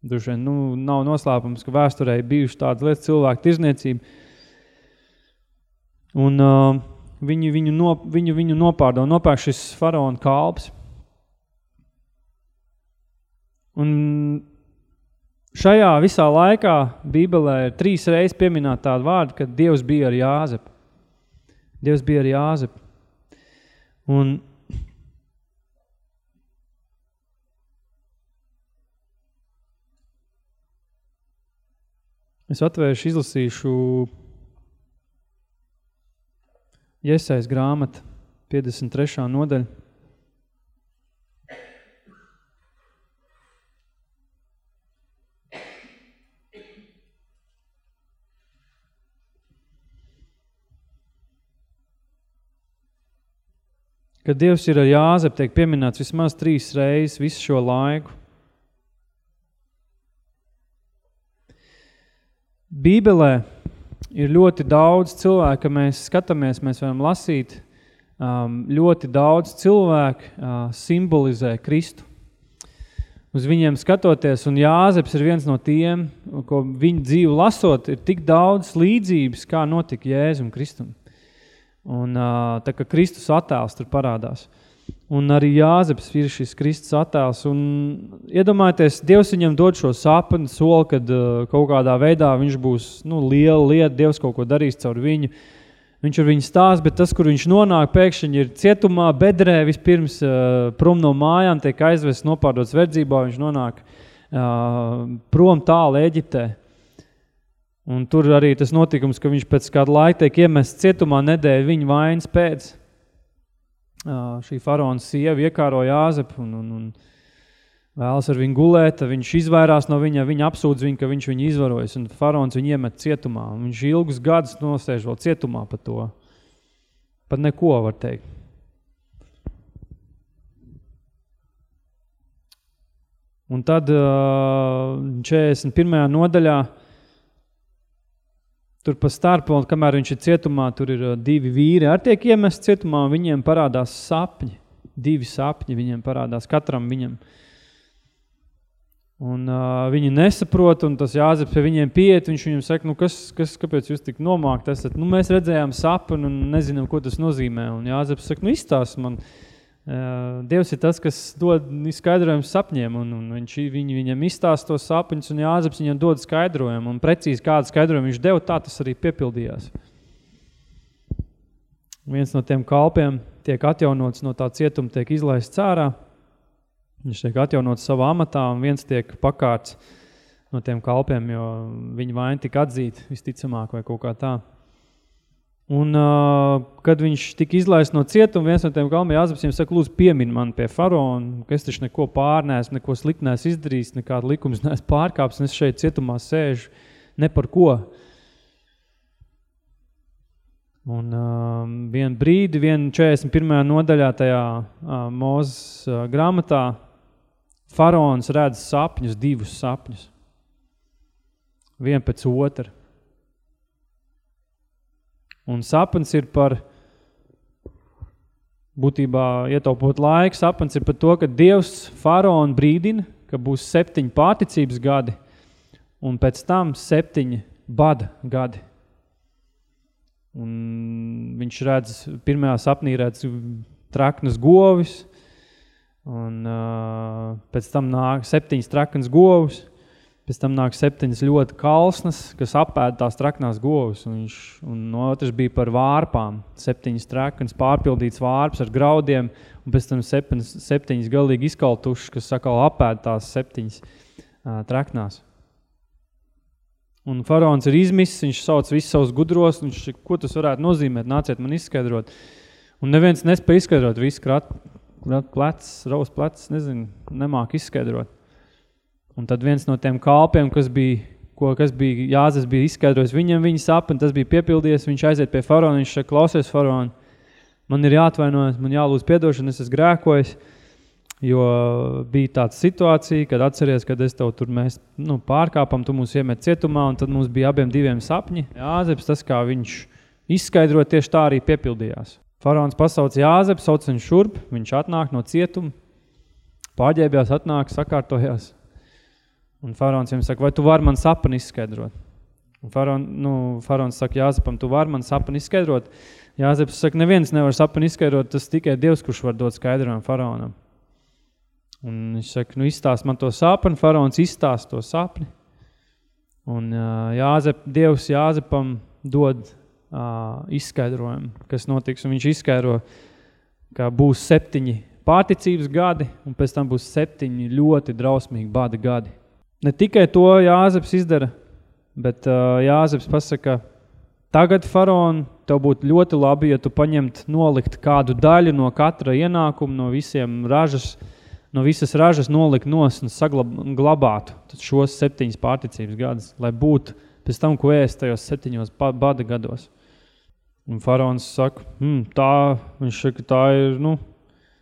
Droši vien, nu, nav noslēpums, ka vēsturē bijuši tādas lietas cilvēku tirzniecība. Un uh, viņu, viņu, no, viņu, viņu nopārdo, nopērk šis faraona kalps. Un šajā visā laikā Bībelē ir trīs reizes pieminēta tāda vārda, ka Dievs bija ar Jāzepu. Dievs bija ar Jāzepu. Un Es atvēršu, izlasīšu Iesais grāmata, 53. nodaļa. Kad Dievs ir ar Jāzepu, tiek pieminēts vismaz trīs reizes visu šo laiku. Bībelē ir ļoti daudz cilvēku, ka mēs skatāmies, mēs varam lasīt, um, ļoti daudz cilvēku uh, simbolizē Kristu. Uz viņiem skatoties, un Jāzeps ir viens no tiem, ko viņa dzīvu lasot, ir tik daudz līdzības, kā notika Jēzum Kristum. Un uh, tā kā Kristus attēls tur parādās. Un arī Jāzeps ir šis Kristus attēls. Un iedomājieties, Dievs viņam dod šo sapni, soli, kad uh, kaut kādā veidā viņš būs nu, liela lieta, Dievs kaut ko darīs caur viņu. Viņš ar viņu stāst, bet tas, kur viņš nonāk, pēkšņi ir cietumā, bedrē, vispirms uh, prom no mājām, tiek aizvests, nopārdots verdzībā, viņš nonāk uh, prom tālu Eģiptē. Un tur arī tas notikums, ka viņš pēc kāda laika tiek iemests cietumā nedēļu viņa vainas pēc. Šī faraona sieva iekāro Jāzepu un, un, un vēlas ar viņu gulēt, viņš izvairās no viņa, viņa apsūdz viņu, ka viņš viņu izvarojas, un faraons viņu iemet cietumā. Un viņš ilgus gadus nosēž vēl cietumā par to. Pat neko var teikt. Un tad uh, 41. nodaļā tur pa starpu, un kamēr viņš ir cietumā, tur ir uh, divi vīri, ar tiek iemest cietumā, un viņiem parādās sapņi. Divi sapņi viņiem parādās, katram viņam. Un uh, viņi nesaprot, un tas Jāzeps pie viņiem pieiet, viņš viņiem saka, nu kas, kas, kāpēc jūs tik nomākt esat? Nu, mēs redzējām sapni un nezinām, ko tas nozīmē. Un Jāzeps saka, nu izstāst man, uh, Dievs ir tas, kas dod skaidrojumu sapņiem, un, un viņš, viņi viņam izstāst tos sapņus, un Jāzeps viņam dod skaidrojumu, un precīzi kādu skaidrojumu viņš deva, tā tas arī piepildījās. Viens no tiem kalpiem tiek atjaunots no tā cietuma, tiek izlaists ārā, Viņš tiek atjaunots savā amatā un viens tiek pakārts no tiem kalpiem, jo viņa vaina tika atzīta visticamāk vai kaut kā tā. Un, uh, kad viņš tika izlaists no cietuma, viens no tiem Jāzeps viņam saka, lūdzu, piemin man pie faraona, ka es taču neko pārnēs, neko slikt nees izdarījis, nekādu likumus nees pārkāps, un es šeit cietumā sēžu ne par ko. Un uh, vien brīdi, vien 41. nodaļā tajā uh, Mūzes uh, grāmatā, Faraons redz sapņus, divus sapņus. Vien pēc otra. Un sapnis ir par, būtībā ietaupot laiku, sapnis ir par to, ka Dievs faraonu brīdina, ka būs septiņi pārticības gadi, un pēc tam septiņi bada gadi. Un viņš redz, pirmajā sapnī redz traknas govis, Un uh, pēc tam nāk septiņas traknas govs, pēc tam nāk septiņas ļoti kalsnas, kas apēd tās traknās govs. Un, viņš, un otrs bija par vārpām, septiņas traknas, pārpildīts vārps ar graudiem, un pēc tam septiņas, septiņas galīgi izkaltušas, kas sakal apēd tās septiņas uh, traknās. Un faraons ir izmisis, viņš sauc visus savus gudros, viņš, ko tas varētu nozīmēt, nāciet man izskaidrot. Un neviens nespēja izskaidrot visu kratu plecs, raus plecs, nezinu, nemāk izskaidrot. Un tad viens no tiem kalpiem, kas bija, ko, kas bija Jāzes bija izskaidrojis, viņam viņa sapni, tas bija piepildies, viņš aiziet pie faraona, viņš saka, klausies faraona, man ir jāatvainojas, man jālūdz piedošana, es esmu grēkojis, jo bija tāda situācija, kad atceries, kad es tev tur mēs nu, pārkāpam, tu mūs iemet cietumā, un tad mums bija abiem diviem sapņi. Jāzeps, tas kā viņš izskaidro, tieši tā arī piepildījās. Faraons pasauc Jāzepu, sauc viņu šurp, viņš atnāk no cietuma, pārģēbjās, atnāk, sakārtojās. Un faraons viņam saka, vai tu vari man sapni izskaidrot? Un faraon, nu, faraons saka Jāzepam, tu vari man sapni izskaidrot? Jāzeps saka, neviens nevar sapni izskaidrot, tas tikai Dievs, kurš var dot skaidrojumu faraonam. Un viņš saka, nu izstāst man to sapni, faraons izstāst to sapni. Un Jāzep, Dievs Jāzepam dod uh, izskaidrojumu, kas notiks. Un viņš izskaidro, ka būs septiņi pārticības gadi, un pēc tam būs septiņi ļoti drausmīgi bada gadi. Ne tikai to Jāzeps izdara, bet uh, Jāzeps pasaka, tagad, faraon, tev būtu ļoti labi, ja tu paņemt nolikt kādu daļu no katra ienākuma, no visiem ražas, no visas ražas nolikt nos un saglabātu šos septiņas pārticības gadus, lai būtu pēc tam, ko ēst tajos septiņos bada gados. Un faraons saka, hm, tā, viņš saka, tā ir, nu,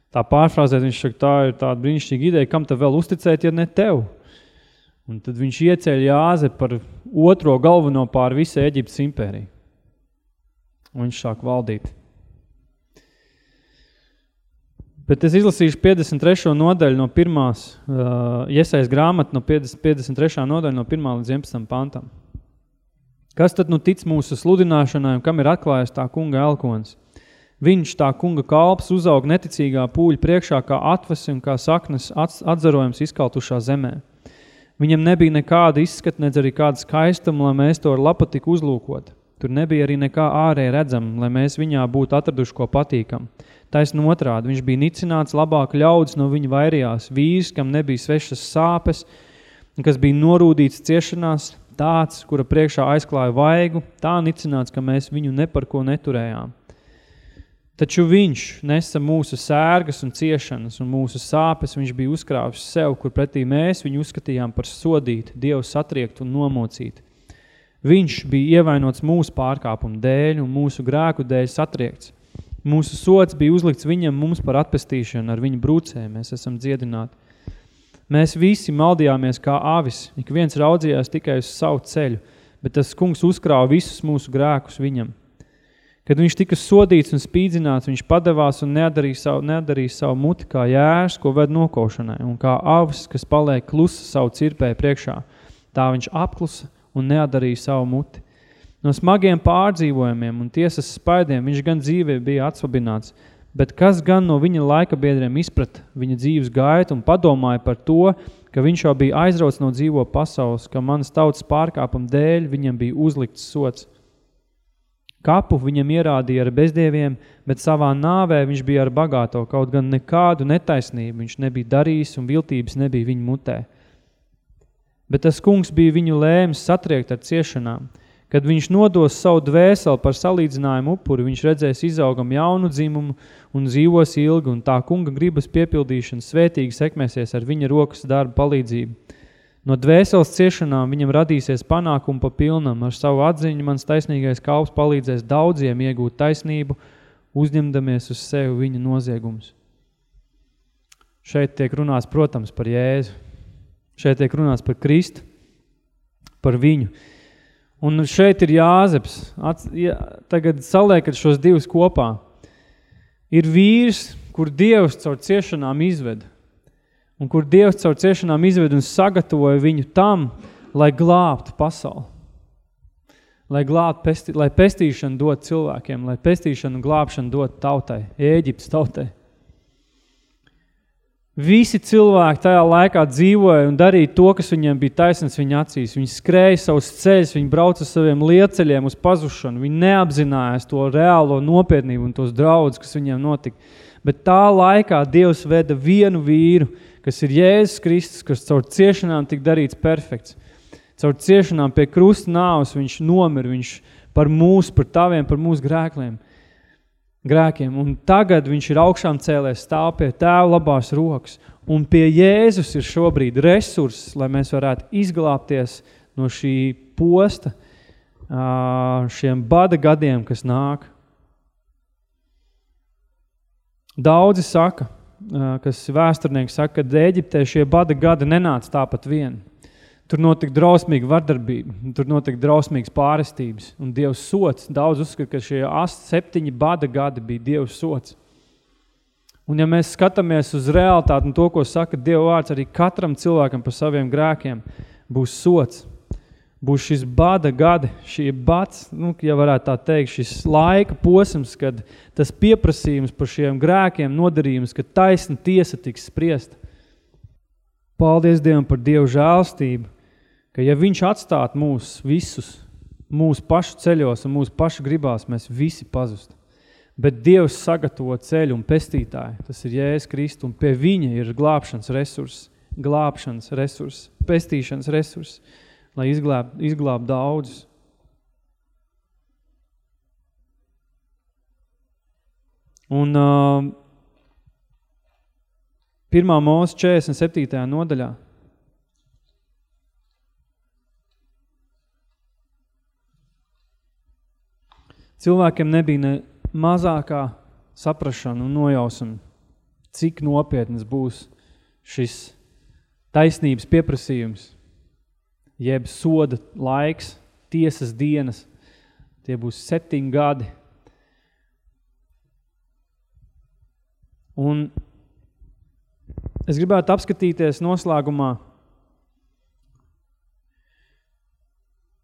Tā pārfrāzēt, viņš saka, tā ir tāda brīnišķīga ideja, kam tev vēl uzticēt, ja ne tev. Un tad viņš ieceļ Jāze par otro galveno pār visu Eģiptes impēriju. Un viņš sāk valdīt. Bet es izlasīšu 53. nodaļu no pirmās, uh, iesaist grāmatu no 50, 53. nodaļu no 1. līdz 11. pantam. Kas tad nu tic mūsu sludināšanai un kam ir atklājies tā kunga elkons? Viņš, tā kunga kalps, uzaug neticīgā pūļa priekšā kā atvesi un kā saknes atzarojums izkaltušā zemē. Viņam nebija nekāda izskata, nedz arī kāda skaistuma, lai mēs to ar lapatiku uzlūkot. Tur nebija arī nekā ārēji redzam, lai mēs viņā būtu atraduši ko patīkam. Taisn otrādi, viņš bija nicināts labāk ļaudis no viņa vairījās, vīrs, kam nebija svešas sāpes, kas bija norūdīts ciešanās, tāds, kura priekšā aizklāja vaigu, tā nicināts, ka mēs viņu ne par ko neturējām. Taču viņš nesa mūsu sērgas un ciešanas un mūsu sāpes, viņš bija uzkrāvis sev, kur pretī mēs viņu uzskatījām par sodītu, Dievu satriektu un nomocītu. Viņš bija ievainots mūsu pārkāpumu dēļ un mūsu grēku dēļ satriekts. Mūsu sots bija uzlikts viņam mums par atpestīšanu, ar viņu brūcēm mēs esam dziedināti. Mēs visi maldījāmies kā avis, ik viens raudzījās tikai uz savu ceļu, bet tas kungs uzkrāva visus mūsu grēkus viņam. Kad viņš tika sodīts un spīdzināts, viņš padevās un nedarīja savu, nedarīja savu muti kā jērs, ko ved nokaušanai, un kā avs, kas paliek klusa savu cirpēju priekšā. Tā viņš apklusa un nedarīja savu muti. No smagiem pārdzīvojumiem un tiesas spaidiem viņš gan dzīvē bija atsvabināts, bet kas gan no viņa laika biedriem izprat viņa dzīves gaitu un padomāja par to, ka viņš jau bija aizrauts no dzīvo pasaules, ka manas tautas pārkāpuma dēļ viņam bija uzlikts sots – Kapu viņam ierādīja ar bezdieviem, bet savā nāvē viņš bija ar bagāto, kaut gan nekādu netaisnību viņš nebija darījis un viltības nebija viņa mutē. Bet tas kungs bija viņu lēms satriekt ar ciešanām. Kad viņš nodos savu dvēseli par salīdzinājumu upuri, viņš redzēs izaugam jaunu dzimumu un dzīvos ilgi, un tā kunga gribas piepildīšana svētīgi sekmēsies ar viņa rokas darbu palīdzību. No dvēseles ciešanām viņam radīsies panākumu pa pilnam, ar savu atziņu mans taisnīgais kalps palīdzēs daudziem iegūt taisnību, uzņemdamies uz sevi viņa noziegumus. Šeit tiek runāts, protams, par Jēzu. Šeit tiek runāts par Kristu, par viņu. Un šeit ir Jāzeps. Ats, ja, tagad saliekat šos divus kopā. Ir vīrs, kur Dievs caur ciešanām izveda un kur Dievs caur ciešanām izved un sagatavoja viņu tam, lai glābtu pasauli. Lai, glābt, pesti, lai pestīšanu dot cilvēkiem, lai pestīšanu un glābšanu dot tautai, Ēģiptes tautai. Visi cilvēki tajā laikā dzīvoja un darīja to, kas viņiem bija taisnīgs viņa acīs. Viņi skrēja savus ceļus, viņi brauca saviem lieceļiem uz pazušanu. Viņi neapzinājās to reālo nopietnību un tos draudus, kas viņiem notika. Bet tā laikā Dievs veda vienu vīru, kas ir Jēzus Kristus, kas caur ciešanām tik darīts perfekts. Caur ciešanām pie krusta nāvas viņš nomir, viņš par mūsu, par taviem, par mūsu grēkliem, grēkiem. Un tagad viņš ir augšām cēlēs, stāv pie tēva labās rokas. Un pie Jēzus ir šobrīd resurss, lai mēs varētu izglābties no šī posta, šiem bada gadiem, kas nāk. Daudzi saka, kas vēsturnieki saka, ka Ēģiptē šie bada gadi nenāca tāpat vien. Tur notika drausmīga vardarbība, tur notika drausmīgas pārestības un Dievs sots. Daudz uzskata, ka šie septiņi bada gadi bija Dievs sots. Un ja mēs skatāmies uz realitāti un to, ko saka Dieva vārds, arī katram cilvēkam par saviem grēkiem būs sots būs šis bada gadi, šī bats, nu, ja varētu tā teikt, šis laika posms, kad tas pieprasījums par šiem grēkiem nodarījums, ka taisna tiesa tiks spriest. Paldies Dievam par Dievu žēlstību, ka ja viņš atstāt mūs visus, mūsu pašu ceļos un mūsu pašu gribās, mēs visi pazust. Bet Dievs sagatavo ceļu un pestītāju, tas ir Jēzus Kristu, un pie viņa ir glābšanas resurss, glābšanas resurss, pestīšanas resurss lai izglāb, izglāb daudzus. Un uh, 1. mūsu 47. nodaļā cilvēkiem nebija ne mazākā saprašana un nojausuma, cik nopietnas būs šis taisnības pieprasījums, jeb soda laiks, tiesas dienas, tie būs septiņi gadi. Un es gribētu apskatīties noslēgumā.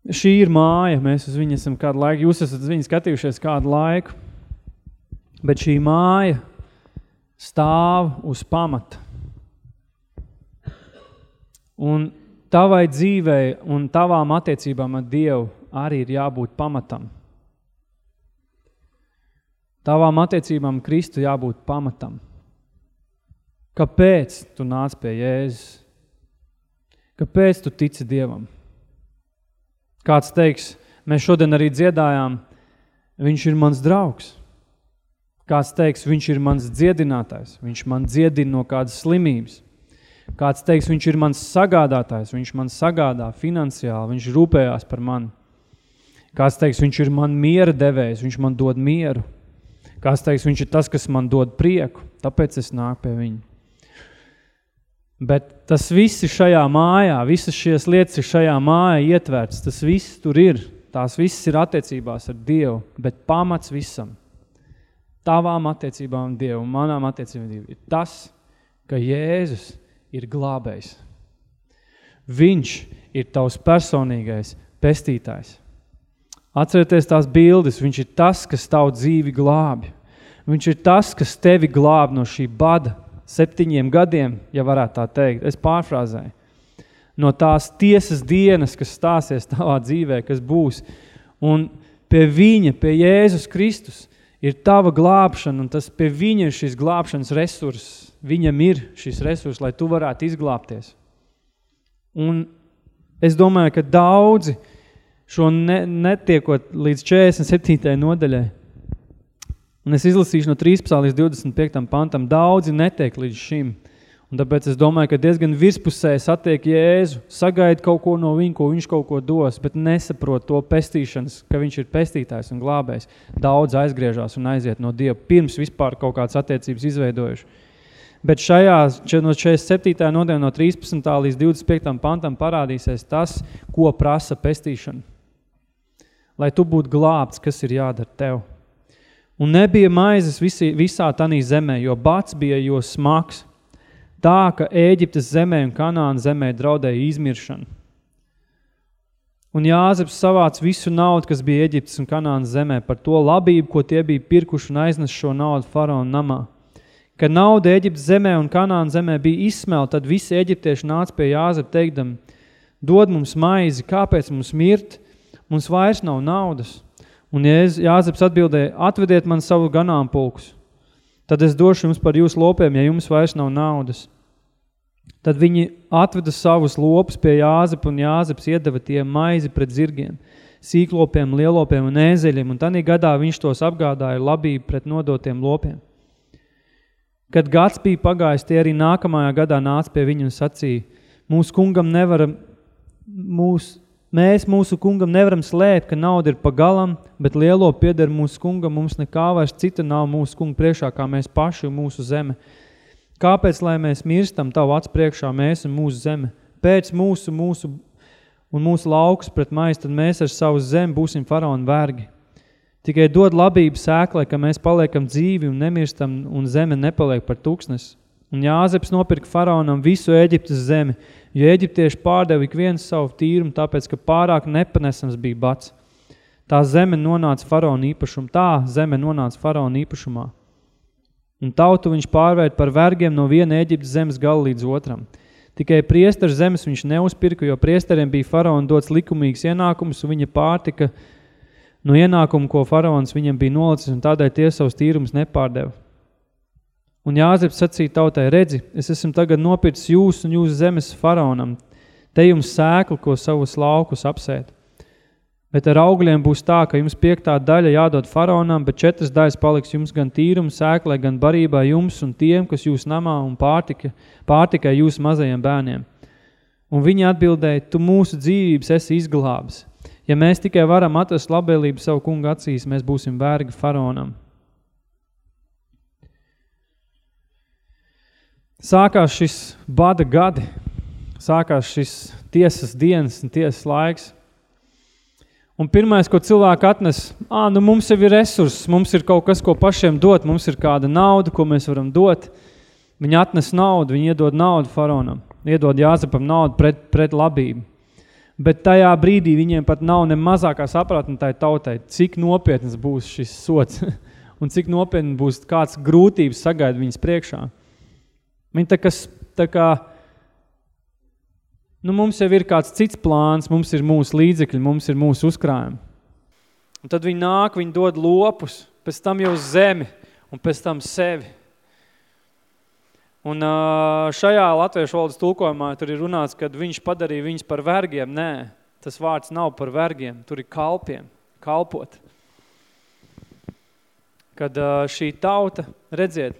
Šī ir māja, mēs uz viņu esam kādu laiku, jūs esat uz viņu skatījušies kādu laiku, bet šī māja stāv uz pamata. Un tavai dzīvei un tavām attiecībām ar Dievu arī ir jābūt pamatam. Tavām attiecībām Kristu jābūt pamatam. Kāpēc tu nāc pie Jēzus? Kāpēc tu tici Dievam? Kāds teiks, mēs šodien arī dziedājām, viņš ir mans draugs. Kāds teiks, viņš ir mans dziedinātājs, viņš man dziedina no kādas slimības. Kāds teiks, viņš ir mans sagādātājs, viņš man sagādā finansiāli, viņš rūpējās par mani. Kāds teiks, viņš ir man miera devējs, viņš man dod mieru. Kāds teiks, viņš ir tas, kas man dod prieku, tāpēc es nāku pie viņa. Bet tas viss ir šajā mājā, visas šīs lietas ir šajā mājā ietverts, tas viss tur ir, tās viss ir attiecībās ar Dievu, bet pamats visam, tavām attiecībām Dievu manām attiecībām Dievu, ir tas, ka Jēzus ir glābējs. Viņš ir tavs personīgais pestītājs. Atcerieties tās bildes, viņš ir tas, kas tavu dzīvi glābi. Viņš ir tas, kas tevi glāb no šī bada septiņiem gadiem, ja varētu tā teikt. Es pārfrāzēju. No tās tiesas dienas, kas stāsies tavā dzīvē, kas būs. Un pie viņa, pie Jēzus Kristus, ir tava glābšana, un tas pie viņa ir šis glābšanas resurss. Viņam ir šis resurs, lai tu varētu izglābties. Un es domāju, ka daudzi, šo ne, netiekot līdz 47. nodaļai. Un es izlasīšu no 13. līdz 25. pantam, daudzi netiek līdz šim. Un tāpēc es domāju, ka diezgan virspusē satiek Jēzu, sagaida kaut ko no viņa, ko viņš kaut ko dos, bet nesaprot to pestīšanas, ka viņš ir pestītājs un glābējs. Daudz aizgriežās un aiziet no Dieva, pirms vispār kaut kādas attiecības izveidojuši. Bet šajā, no 47. nodaļa no 13. līdz 25. pantam parādīsies tas, ko prasa pestīšana lai tu būtu glābts, kas ir jādara tev. Un nebija maizes visi, visā tanī zemē, jo bats bija jo smags, tā, ka Ēģiptes zemē un Kanāna zemē draudēja izmiršana. Un Jāzeps savāc visu naudu, kas bija Eģiptes un Kanānas zemē, par to labību, ko tie bija pirkuši un aiznes šo naudu faraona namā. Kad nauda Eģiptes zemē un Kanāna zemē bija izsmelta, tad visi eģiptieši nāca pie Jāzepa teikdam, dod mums maizi, kāpēc mums mirt, mums vairs nav naudas. Un Jāzeps atbildēja, atvediet man savu ganāmpulkus, tad es došu jums par jūsu lopiem, ja jums vairs nav naudas. Tad viņi atveda savus lopus pie Jāzepa, un Jāzeps iedeva tiem maizi pret zirgiem, sīklopiem, lielopiem un ēzeļiem, un tanī gadā viņš tos apgādāja labību pret nodotiem lopiem. Kad gads bija pagājis, tie arī nākamajā gadā nāca pie viņa un sacīja, mūsu kungam nevar, mūs, Mēs mūsu kungam nevaram slēpt, ka nauda ir pa galam, bet lielo pieder mūsu kungam, mums nekā vairs cita nav mūsu kunga priekšā, kā mēs paši un mūsu zeme. Kāpēc, lai mēs mirstam tavu acu priekšā, mēs un mūsu zeme? Pēc mūsu, mūsu un mūsu laukus pret mais, tad mēs ar savu zemi būsim faraona vergi. Tikai dod labību sēklai, ka mēs paliekam dzīvi un nemirstam, un zeme nepaliek par tūkstnes. Un Jāzeps nopirka faraonam visu Eģiptes zemi, jo eģiptieši pārdeva ik viens savu tīrumu, tāpēc, ka pārāk nepanesams bija bats. Tā zeme nonāca faraona īpašumā, tā zeme nonāca faraona īpašumā. Un tautu viņš pārvērt par vergiem no viena Eģiptes zemes gala līdz otram. Tikai priesteru zemes viņš neuzpirka, jo priesteriem bija faraona dots likumīgs ienākums, un viņa pārtika no ienākumu, ko faraons viņam bija nolicis, un tādēļ tie savus tīrumus nepārdeva. Un Jāzeps sacīja tautai, redzi, es esmu tagad nopircis jūs un jūsu zemes faraonam, te jums sēklu, ko savus laukus apsēt. Bet ar augļiem būs tā, ka jums piektā daļa jādod faraonam, bet četras daļas paliks jums gan tīruma sēklai, gan barībā jums un tiem, kas jūs namā un pārtika, pārtikai jūsu mazajiem bērniem. Un viņi atbildēja, tu mūsu dzīvības esi izglābis. Ja mēs tikai varam atrast labēlību savu kungu acīs, mēs būsim vērgi faraonam. sākās šis bada gadi, sākās šis tiesas dienas un tiesas laiks. Un pirmais, ko cilvēki atnes, ā, nu mums jau ir resurss, mums ir kaut kas, ko pašiem dot, mums ir kāda nauda, ko mēs varam dot. Viņi atnes naudu, viņi iedod naudu faraonam, iedod Jāzepam naudu pret, pret labību. Bet tajā brīdī viņiem pat nav ne mazākā sapratne tai tautai, cik nopietnas būs šis sots un cik nopietni būs kāds grūtības sagaida viņas priekšā. Viņi tā kā, tā kā nu, mums jau ir kāds cits plāns, mums ir mūsu līdzekļi, mums ir mūsu uzkrājumi. Un tad viņi nāk, viņi dod lopus, pēc tam jau zemi un pēc tam sevi. Un šajā latviešu valodas tulkojumā tur ir runāts, kad viņš padarīja viņus par vergiem. Nē, tas vārds nav par vergiem, tur ir kalpiem, kalpot. Kad šī tauta, redziet,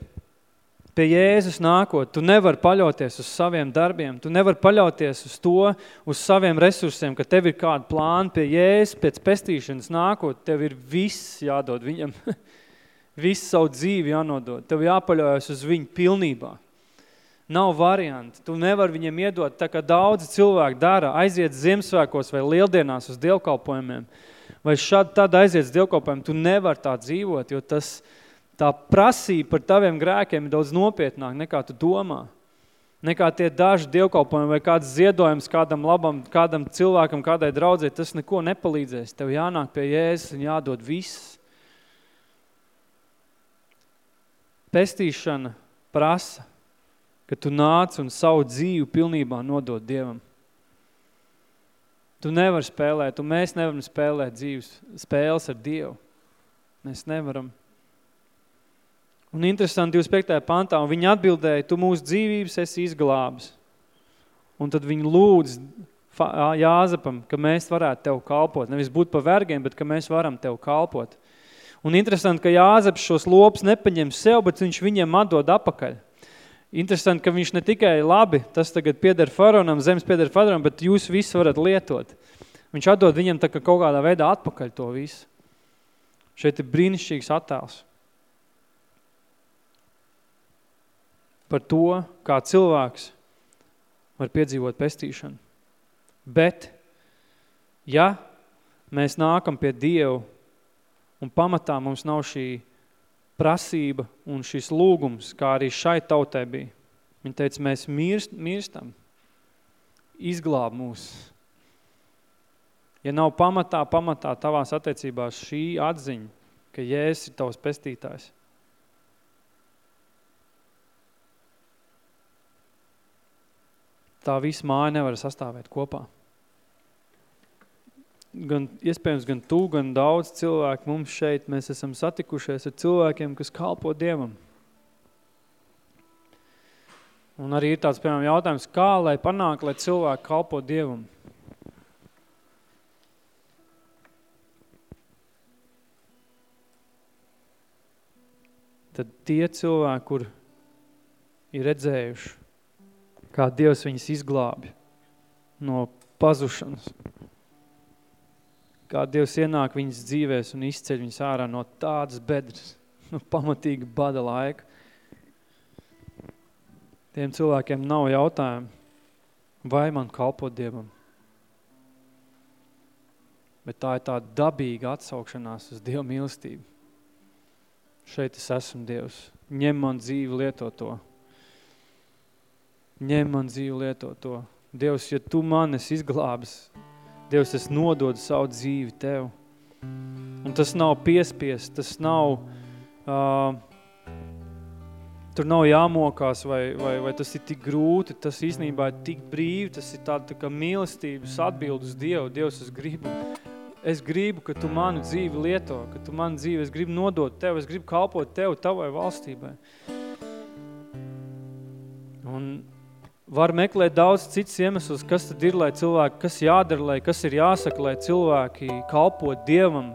pie Jēzus nākot, tu nevar paļauties uz saviem darbiem, tu nevar paļauties uz to, uz saviem resursiem, ka tev ir kāda plāna pie Jēzus, pēc pestīšanas nākot, tev ir viss jādod viņam, visu savu dzīvi jānodod, tev jāpaļaujas uz viņu pilnībā. Nav varianti. Tu nevar viņiem iedot, tā kā daudzi cilvēki dara, aiziet Ziemassvētkos vai lieldienās uz dievkalpojumiem, vai šādi tad aiziet uz dievkalpojumiem, tu nevar tā dzīvot, jo tas, tā prasība par taviem grēkiem ir daudz nopietnāk nekā tu domā. Nekā tie daži dievkalpojumi vai kāds ziedojums kādam labam, kādam cilvēkam, kādai draudzē, tas neko nepalīdzēs. Tev jānāk pie Jēzus un jādod viss. Pestīšana prasa, ka tu nāc un savu dzīvi pilnībā nodod Dievam. Tu nevari spēlēt, un mēs nevaram spēlēt dzīves spēles ar Dievu. Mēs nevaram. Un interesanti 25. pantā, un viņi atbildēja, tu mūsu dzīvības esi izglābis. Un tad viņi lūdz Jāzepam, ka mēs varētu tev kalpot. Nevis būt pa vergiem, bet ka mēs varam tev kalpot. Un interesanti, ka Jāzeps šos lopus nepaņem sev, bet viņš viņiem atdod apakaļ. Interesanti, ka viņš ne tikai labi, tas tagad pieder faraonam, zemes pieder faraonam, bet jūs visi varat lietot. Viņš atdod viņam tā kā kaut kādā veidā atpakaļ to visu. Šeit ir brīnišķīgs attēls. Par to, kā cilvēks var piedzīvot pestīšanu. Bet, ja mēs nākam pie Dievu un pamatā mums nav šī prasība un šis lūgums, kā arī šai tautai bija. Viņa teica, mēs mirst, mirstam, izglāb mūs. Ja nav pamatā, pamatā tavās attiecībās šī atziņa, ka Jēzus ir tavs pestītājs. Tā visa māja nevar sastāvēt kopā gan, iespējams, gan tu, gan daudz cilvēku mums šeit, mēs esam satikušies ar cilvēkiem, kas kalpo Dievam. Un arī ir tāds, piemēram, jautājums, kā lai panāk, lai cilvēki kalpo Dievam? Tad tie cilvēki, kur ir redzējuši, kā Dievs viņus izglābi no pazušanas, kā Dievs ienāk viņas dzīvēs un izceļ viņas ārā no tādas bedres, no pamatīga bada laika. Tiem cilvēkiem nav jautājumu, vai man kalpot Dievam. Bet tā ir tā dabīga atsaukšanās uz Dievu mīlestību. Šeit es esmu Dievs. Ņem man dzīvi, lieto to. Ņem man dzīvi, lieto to. Dievs, ja tu manis izglābis, Dievs, es nododu savu dzīvi Tev. Un tas nav piespies, tas nav, uh, tur nav jāmokās vai, vai, vai tas ir tik grūti, tas īstenībā ir tik brīvi, tas ir tāda tā kā mīlestības atbild uz Dievu. Dievs, es gribu, es gribu, ka Tu manu dzīvi lieto, ka Tu manu dzīvi, es gribu nodot Tev, es gribu kalpot Tev, Tavai valstībai. Un var meklēt daudz cits iemeslus, kas tad ir, lai cilvēki, kas jādara, lai kas ir jāsaka, lai cilvēki kalpot Dievam,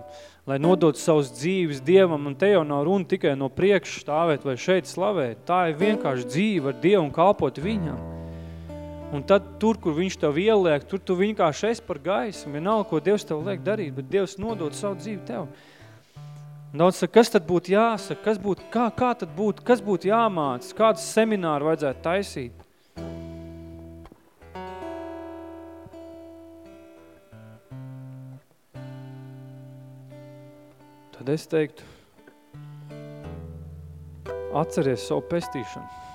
lai nodot savus dzīves Dievam, un te jau nav runa tikai no priekš stāvēt vai šeit slavēt. Tā ir vienkārši dzīve ar Dievu un kalpot Viņam. Un tad tur, kur viņš tev ieliek, tur tu vienkārši esi par gaisu. Vienalga, ko Dievs tev liek darīt, bet Dievs nodod savu dzīvi tev. Daudz saka, kas tad būtu jāsaka, kas būtu, kā, kā tad būtu, kas būtu jāmāc, kādus semināru vajadzētu taisīt. Tad es teiktu, atceries savu pestīšanu,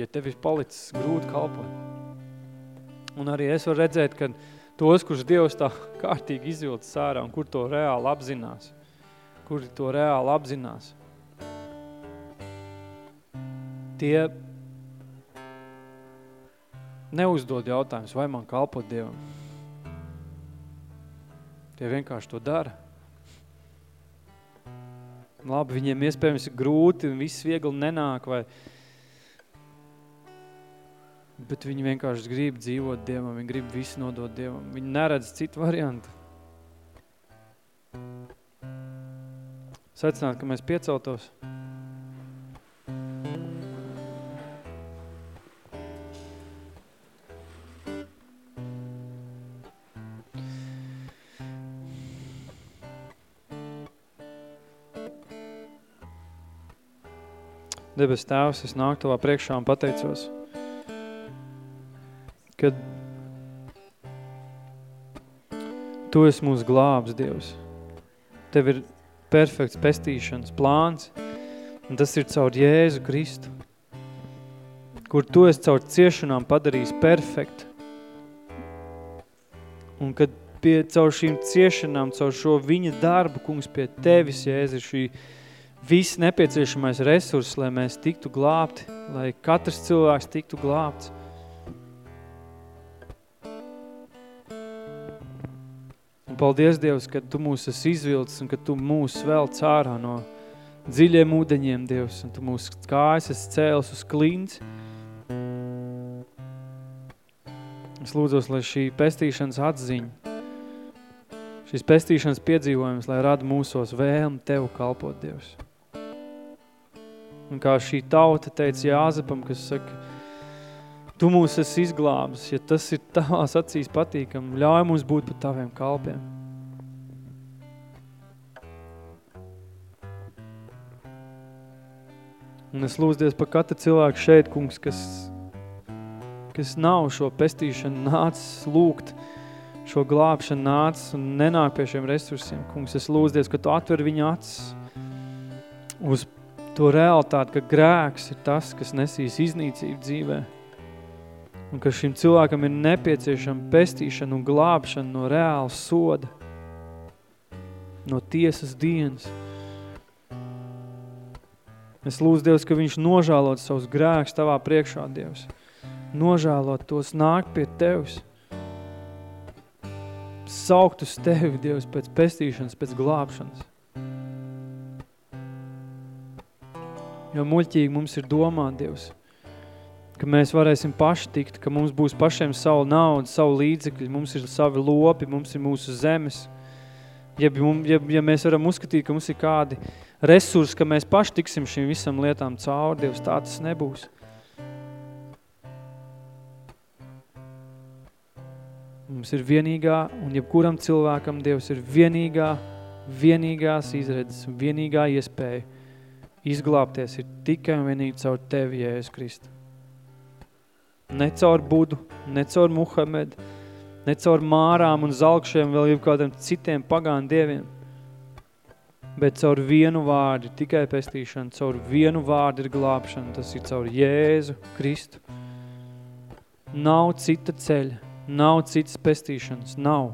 ja tev ir palicis grūti kalpot. Un arī es varu redzēt, ka tos, kurus Dievs tā kārtīgi izvilcis ārā un kur to reāli apzinās, kuri to reāli apzinās, tie neuzdod jautājums, vai man kalpot Dievam. Tie vienkārši to dara. Labi, viņiem iespējams ir grūti un viss viegli nenāk, vai... bet viņi vienkārši grib dzīvot Dievam, viņi grib visu nodot Dievam. Viņi neredz citu variantu. Secināt, ka mēs pieceltos. Debes tēvs, es nāku tavā priekšā un pateicos, kad tu esi mūsu glābs, Dievs. Tev ir perfekts pestīšanas plāns, un tas ir caur Jēzu Kristu, kur tu esi caur ciešanām padarījis perfektu. Un kad pie, caur šīm ciešanām, caur šo viņa darbu, kungs, pie tevis, Jēzu, ir šī viss nepieciešamais resurss, lai mēs tiktu glābti, lai katrs cilvēks tiktu glābts. Un paldies, Dievs, ka Tu mūs esi izvilcis un ka Tu mūs vēl cārā no dziļiem ūdeņiem, Dievs, un Tu mūs kājas esi cēlis uz klints. Es lūdzos, lai šī pestīšanas atziņa, šīs pestīšanas piedzīvojums, lai rada mūsos vēlmi Tev kalpot, Dievs. Un kā šī tauta teica Jāzepam, kas saka, tu mūs esi izglābis, ja tas ir tavās acīs patīkam, ļauj mums būt par taviem kalpiem. Un es lūdzu par katru cilvēku šeit, kungs, kas, kas nav šo pestīšanu nācis lūgt, šo glābšanu nācis un nenāk pie šiem resursiem. Kungs, es lūdzu, ka tu atver viņa acis uz to realitāti, ka grēks ir tas, kas nesīs iznīcību dzīvē. Un ka šim cilvēkam ir nepieciešama pestīšana un glābšana no reāla soda, no tiesas dienas. Es lūdzu, Dievs, ka viņš nožālot savus grēkus tavā priekšā, Dievs. Nožālot tos nāk pie Tevs. Saukt uz Tevi, Dievs, pēc pestīšanas, pēc glābšanas. Jo muļķīgi mums ir domāt, Dievs, ka mēs varēsim paši tikt, ka mums būs pašiem savu naudu, savu līdzekļu, mums ir savi lopi, mums ir mūsu zemes. Ja, ja, ja mēs varam uzskatīt, ka mums ir kādi resursi, ka mēs paši tiksim šīm visam lietām cauri, Dievs, tā tas nebūs. Mums ir vienīgā, un jebkuram cilvēkam Dievs ir vienīgā, vienīgās izredzes, vienīgā iespēja izglābties ir tikai un vienīgi caur Tevi, Jēzus Kristu. Ne caur Budu, ne caur Muhamedu, ne caur mārām un zalkšiem vēl jau kādiem citiem pagānu dieviem, bet caur vienu vārdu ir tikai pestīšana, caur vienu vārdu ir glābšana, tas ir caur Jēzu Kristu. Nav cita ceļa, nav citas pestīšanas, nav.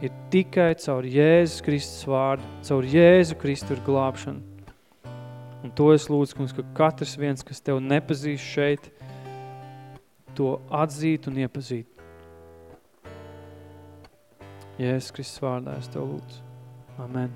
Ir tikai caur Jēzus Kristus vārdu, caur Jēzu Kristu ir glābšana. Un to es lūdzu, kungs, ka katrs viens, kas tev nepazīst šeit, to atzīt un iepazīt. Jēzus Kristus vārdā es tev lūdzu. Amen.